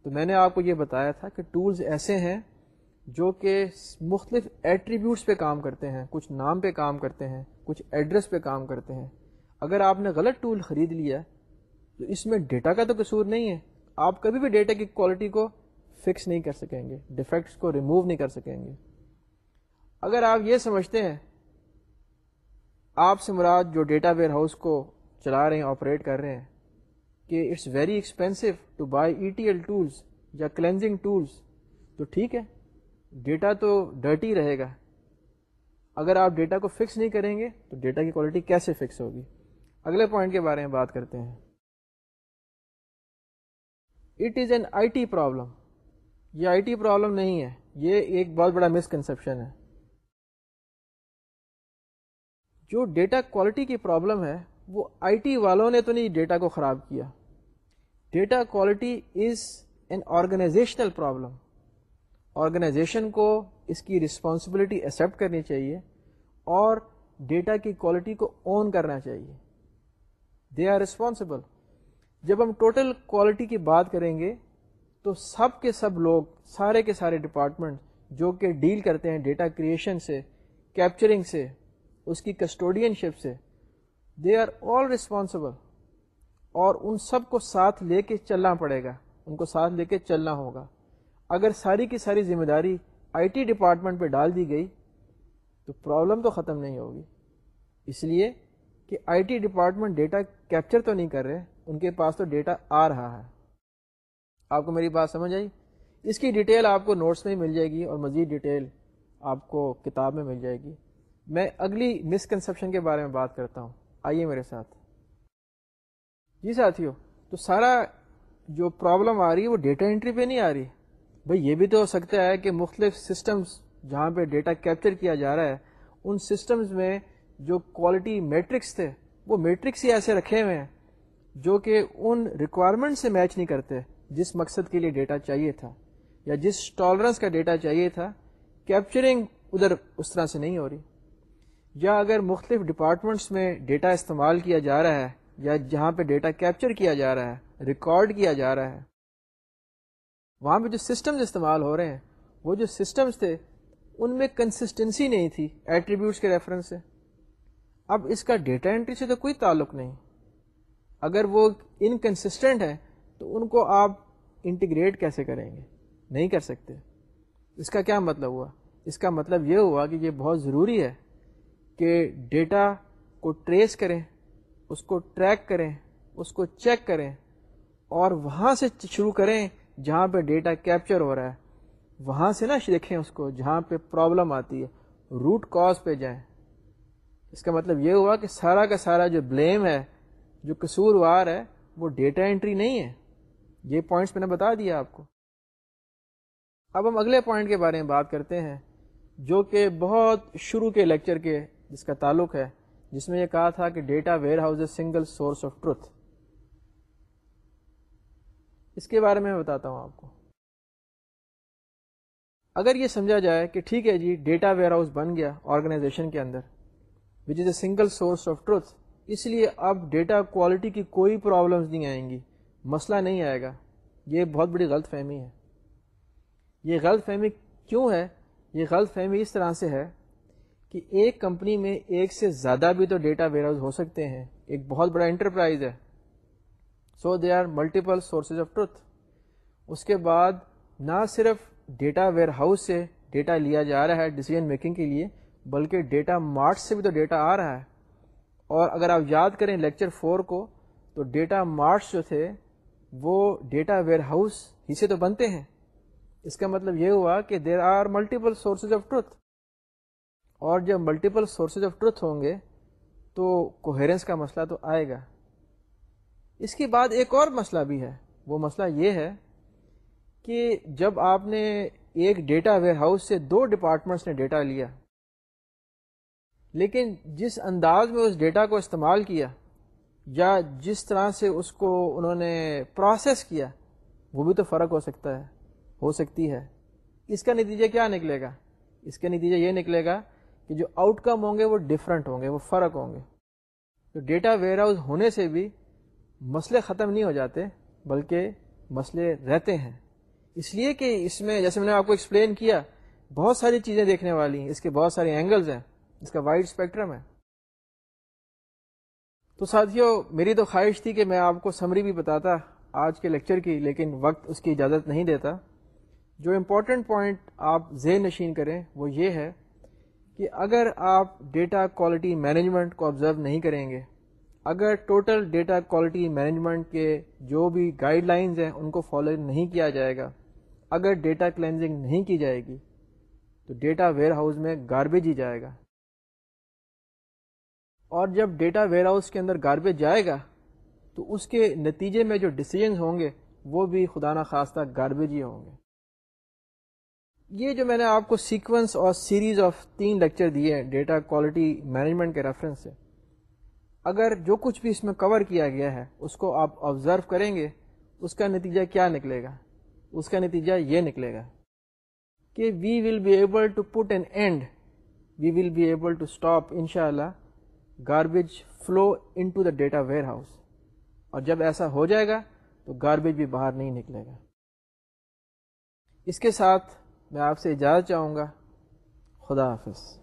تو میں نے آپ کو یہ بتایا تھا کہ ٹولز ایسے ہیں جو کہ مختلف ایٹریبیوٹس پہ کام کرتے ہیں، کچھ نام پہ کام کرتے ہیں، کچھ ایڈریس پہ کام کرتے ہیں۔ اگر آپ نے غلط ٹول خرید لیا، تو اس میں ڈیٹا کا تو قصور نہیں ہے۔ آپ کبھی بھی ڈیٹا کی کوالٹی کو فکس نہیں کر سکیں گے ڈیفیکٹس کو ریموو نہیں کر سکیں گے۔ اگر آپ یہ سمجھتے ہیں، آپ سے مراد جو ڈیٹا ویئر ہاؤس کو چلا رہے ہیں آپریٹ کر رہے ہیں، کہ it's very expensive to buy E T L tools یا کلینزنگ ٹولس تو ٹھیک ہے۔ ڈیٹا تو ڈرٹی رہے گا۔ اگر آپ ڈیٹا کو فکس نہیں کریں گے، تو ڈیٹا کی کوالٹی کیسے فکس ہوگی؟ اگلے پوائنٹ کے بارے میں بات کرتے ہیں۔ It is an I T problem یہ آئی ٹی پرابلم نہیں ہے۔ یہ ایک بہت بڑا مسکنسپشن ہے۔ جو ڈیٹا کوالٹی کی پرابلم ہے، وہ آئی ٹی والوں نے تو نہیں ڈیٹا کو خراب کیا۔ Data quality is an organisational problem organisation کو اس کی رسپانسبلٹی ایکسیپٹ کرنی چاہیے اور ڈیٹا کی کوالٹی کو اون کرنا چاہیے۔ دے آر ریسپانسبل جب ہم ٹوٹل کوالٹی کی بات کریں گے تو سب کے سب لوگ، سارے کے سارے ڈپارٹمنٹ جو کہ ڈیل کرتے ہیں ڈیٹا کریشن سے کیپچرنگ سے، اس کی کسٹوڈین شپ سے دے آر آل ریسپانسبل اور ان سب کو ساتھ لے کے چلنا پڑے گا۔ ان کو ساتھ لے کے چلنا ہوگا۔ اگر ساری کی ساری ذمہ داری آئی ٹی ڈپارٹمنٹ پہ ڈال دی گئی، تو پرابلم تو ختم نہیں ہوگی۔ اس لیے کہ I T department data capture تو نہیں کر رہے، ان کے پاس تو ڈیٹا آ رہا ہے۔ آپ کو میری بات سمجھ آئی؟ اس کی ڈیٹیل آپ کو نوٹس میں مل جائے گی اور مزید ڈیٹیل آپ کو کتاب میں مل جائے گی۔ میں اگلی مسکنسپشن کے بارے میں بات کرتا ہوں۔ آئیے میرے ساتھ۔ جی ساتھیو، تو سارا جو پرابلم آ رہی ہے وہ ڈیٹا انٹری پہ نہیں آ رہی۔ بھائی یہ بھی تو ہو سکتا ہے کہ مختلف سسٹمز جہاں پہ ڈیٹا کیپچر کیا جا رہا ہے، ان سسٹمز میں جو کوالٹی میٹرکس تھے، وہ میٹرکس ہی ایسے رکھے ہوئے ہیں جو کہ ان ریکوائرمنٹ سے میچ نہیں کرتے جس مقصد کے لیے ڈیٹا چاہیے تھا یا جس ٹالرنس کا ڈیٹا چاہیے تھا کیپچرنگ ادھر اس طرح سے نہیں ہو رہی۔ یا اگر مختلف ڈپارٹمنٹس میں ڈیٹا استعمال کیا جا رہا ہے یا جہاں پہ ڈیٹا کیپچر کیا جا رہا ہے ریکارڈ کیا جا رہا ہے وہاں پہ جو سسٹمز استعمال ہو رہے ہیں، وہ جو سسٹمز تھے، ان میں کنسسٹنسی نہیں تھی ایٹریبیوٹس کے ریفرنس سے۔ اب اس کا ڈیٹا انٹری سے تو کوئی تعلق نہیں۔ اگر وہ انکنسسٹنٹ ہے، تو ان کو آپ انٹیگریٹ کیسے کریں گے؟ نہیں کر سکتے۔ اس کا کیا مطلب ہوا؟ اس کا مطلب یہ ہوا کہ یہ بہت ضروری ہے کہ ڈیٹا کو ٹریس کریں، اس کو ٹریک کریں، اس کو چیک کریں اور وہاں سے شروع کریں جہاں پہ ڈیٹا کیپچر ہو رہا ہے، وہاں سے نہ دیکھیں اس کو، جہاں پہ پرابلم آتی ہے روٹ کاز پہ جائیں۔ اس کا مطلب یہ ہوا کہ سارا کا سارا جو بلیم ہے، جو قصور وار ہے، وہ ڈیٹا انٹری نہیں ہے۔ یہ پوائنٹس میں نے بتا دیا آپ کو۔ اب ہم اگلے پوائنٹ کے بارے میں بات کرتے ہیں، جو کہ بہت شروع کے لیکچر کے جس کا تعلق ہے، جس میں یہ کہا تھا کہ data warehouse a single source of truth اس کے بارے میں بتاتا ہوں آپ کو۔ اگر یہ سمجھا جائے کہ ٹھیک ہے جی ڈیٹا ویئر ہاؤس بن گیا آرگنائزیشن کے اندر which is a single source of truth اس لیے اب ڈیٹا کوالٹی کی کوئی پرابلمس نہیں آئیں گی۔ مسئلہ نہیں آئے گا۔ یہ بہت بڑی غلط فہمی ہے۔ یہ غلط فہمی کیوں ہے؟ یہ غلط فہمی اس طرح سے ہے کہ ایک کمپنی میں ایک سے زیادہ بھی تو ڈیٹا ویئر ہاؤس ہو سکتے ہیں۔ ایک بہت بڑا انٹرپرائز ہے۔ So they are multiple sources of truth اس کے بعد نہ صرف ڈیٹا ویئر ہاؤس سے ڈیٹا لیا جا رہا ہے ڈیسیجن میکنگ کے لیے بلکہ ڈیٹا مارٹ سے بھی تو ڈیٹا آ رہا ہے اور اگر آپ یاد کریں لیکچر فور کو تو ڈیٹا مارٹس جو تھے وہ ڈیٹا ویئر ہاؤس ہی سے تو بنتے ہیں اس کا مطلب یہ ہوا کہ there are multiple sources of truth اور جب ملٹیپل سورسز آف ٹروتھ ہوں گے تو کوہیرنس کا مسئلہ تو آئے گا اس کے بعد ایک اور مسئلہ بھی ہے۔ وہ مسئلہ یہ ہے کہ جب آپ نے ایک ڈیٹا ویئر ہاؤس سے دو ڈپارٹمنٹس نے ڈیٹا لیا، لیکن جس انداز میں اس ڈیٹا کو استعمال کیا یا جس طرح سے اس کو انہوں نے پروسیس کیا، وہ بھی تو فرق ہو سکتا ہے، ہو سکتی ہے۔ اس کا نتیجہ کیا نکلے گا؟ اس کا نتیجہ یہ نکلے گا کہ جو آؤٹ کم ہوں گے وہ ڈفرینٹ ہوں گے، وہ فرق ہوں گے۔ تو ڈیٹا ویئر ہاؤس ہونے سے بھی مسئلے ختم نہیں ہو جاتے، بلکہ مسئلے رہتے ہیں۔ اس لیے کہ اس میں، جیسے میں نے آپ کو ایکسپلین کیا، بہت ساری چیزیں دیکھنے والی ہیں اس کے بہت سارے اینگلز ہیں، اس کا وائڈ اسپیکٹرم ہے۔ تو ساتھیوں، میری تو خواہش تھی کہ میں آپ کو سمری بھی بتاتا آج کے لیکچر کی، لیکن وقت اس کی اجازت نہیں دیتا۔ جو امپورٹنٹ پوائنٹ آپ ذہن نشین کریں، وہ یہ ہے کہ اگر آپ ڈیٹا کوالٹی مینجمنٹ کو آبزرو نہیں کریں گے اگر ٹوٹل ڈیٹا کوالٹی مینجمنٹ کے جو بھی گائیڈ لائنز ہیں ان کو فالو نہیں کیا جائے گا، اگر ڈیٹا کلینزنگ نہیں کی جائے گی، تو ڈیٹا ویئر ہاؤس میں گاربیج ہی جائے گا۔ اور جب ڈیٹا ویئر ہاؤس کے اندر گاربیج جائے گا، تو اس کے نتیجے میں جو ڈسیزنز ہوں گے، وہ بھی خدا نخواستہ گاربیج ہی ہوں گے۔ یہ جو میں نے آپ کو سیکوینس اور سیریز آف تین لیکچر دیے ہیں ڈیٹا کوالٹی مینجمنٹ کے ریفرنس سے۔ اگر جو کچھ بھی اس میں کور کیا گیا ہے، اس کو آپ آبزرو کریں گے، اس کا نتیجہ کیا نکلے گا؟ اس کا نتیجہ یہ نکلے گا کہ we will be able to put an end we will be able to stop ان شاء اللہ garbage flow into the data warehouse اور جب ایسا ہو جائے گا، تو گاربیج بھی باہر نہیں نکلے گا۔ اس کے ساتھ میں آپ سے اجازت چاہوں گا، خدا حافظ۔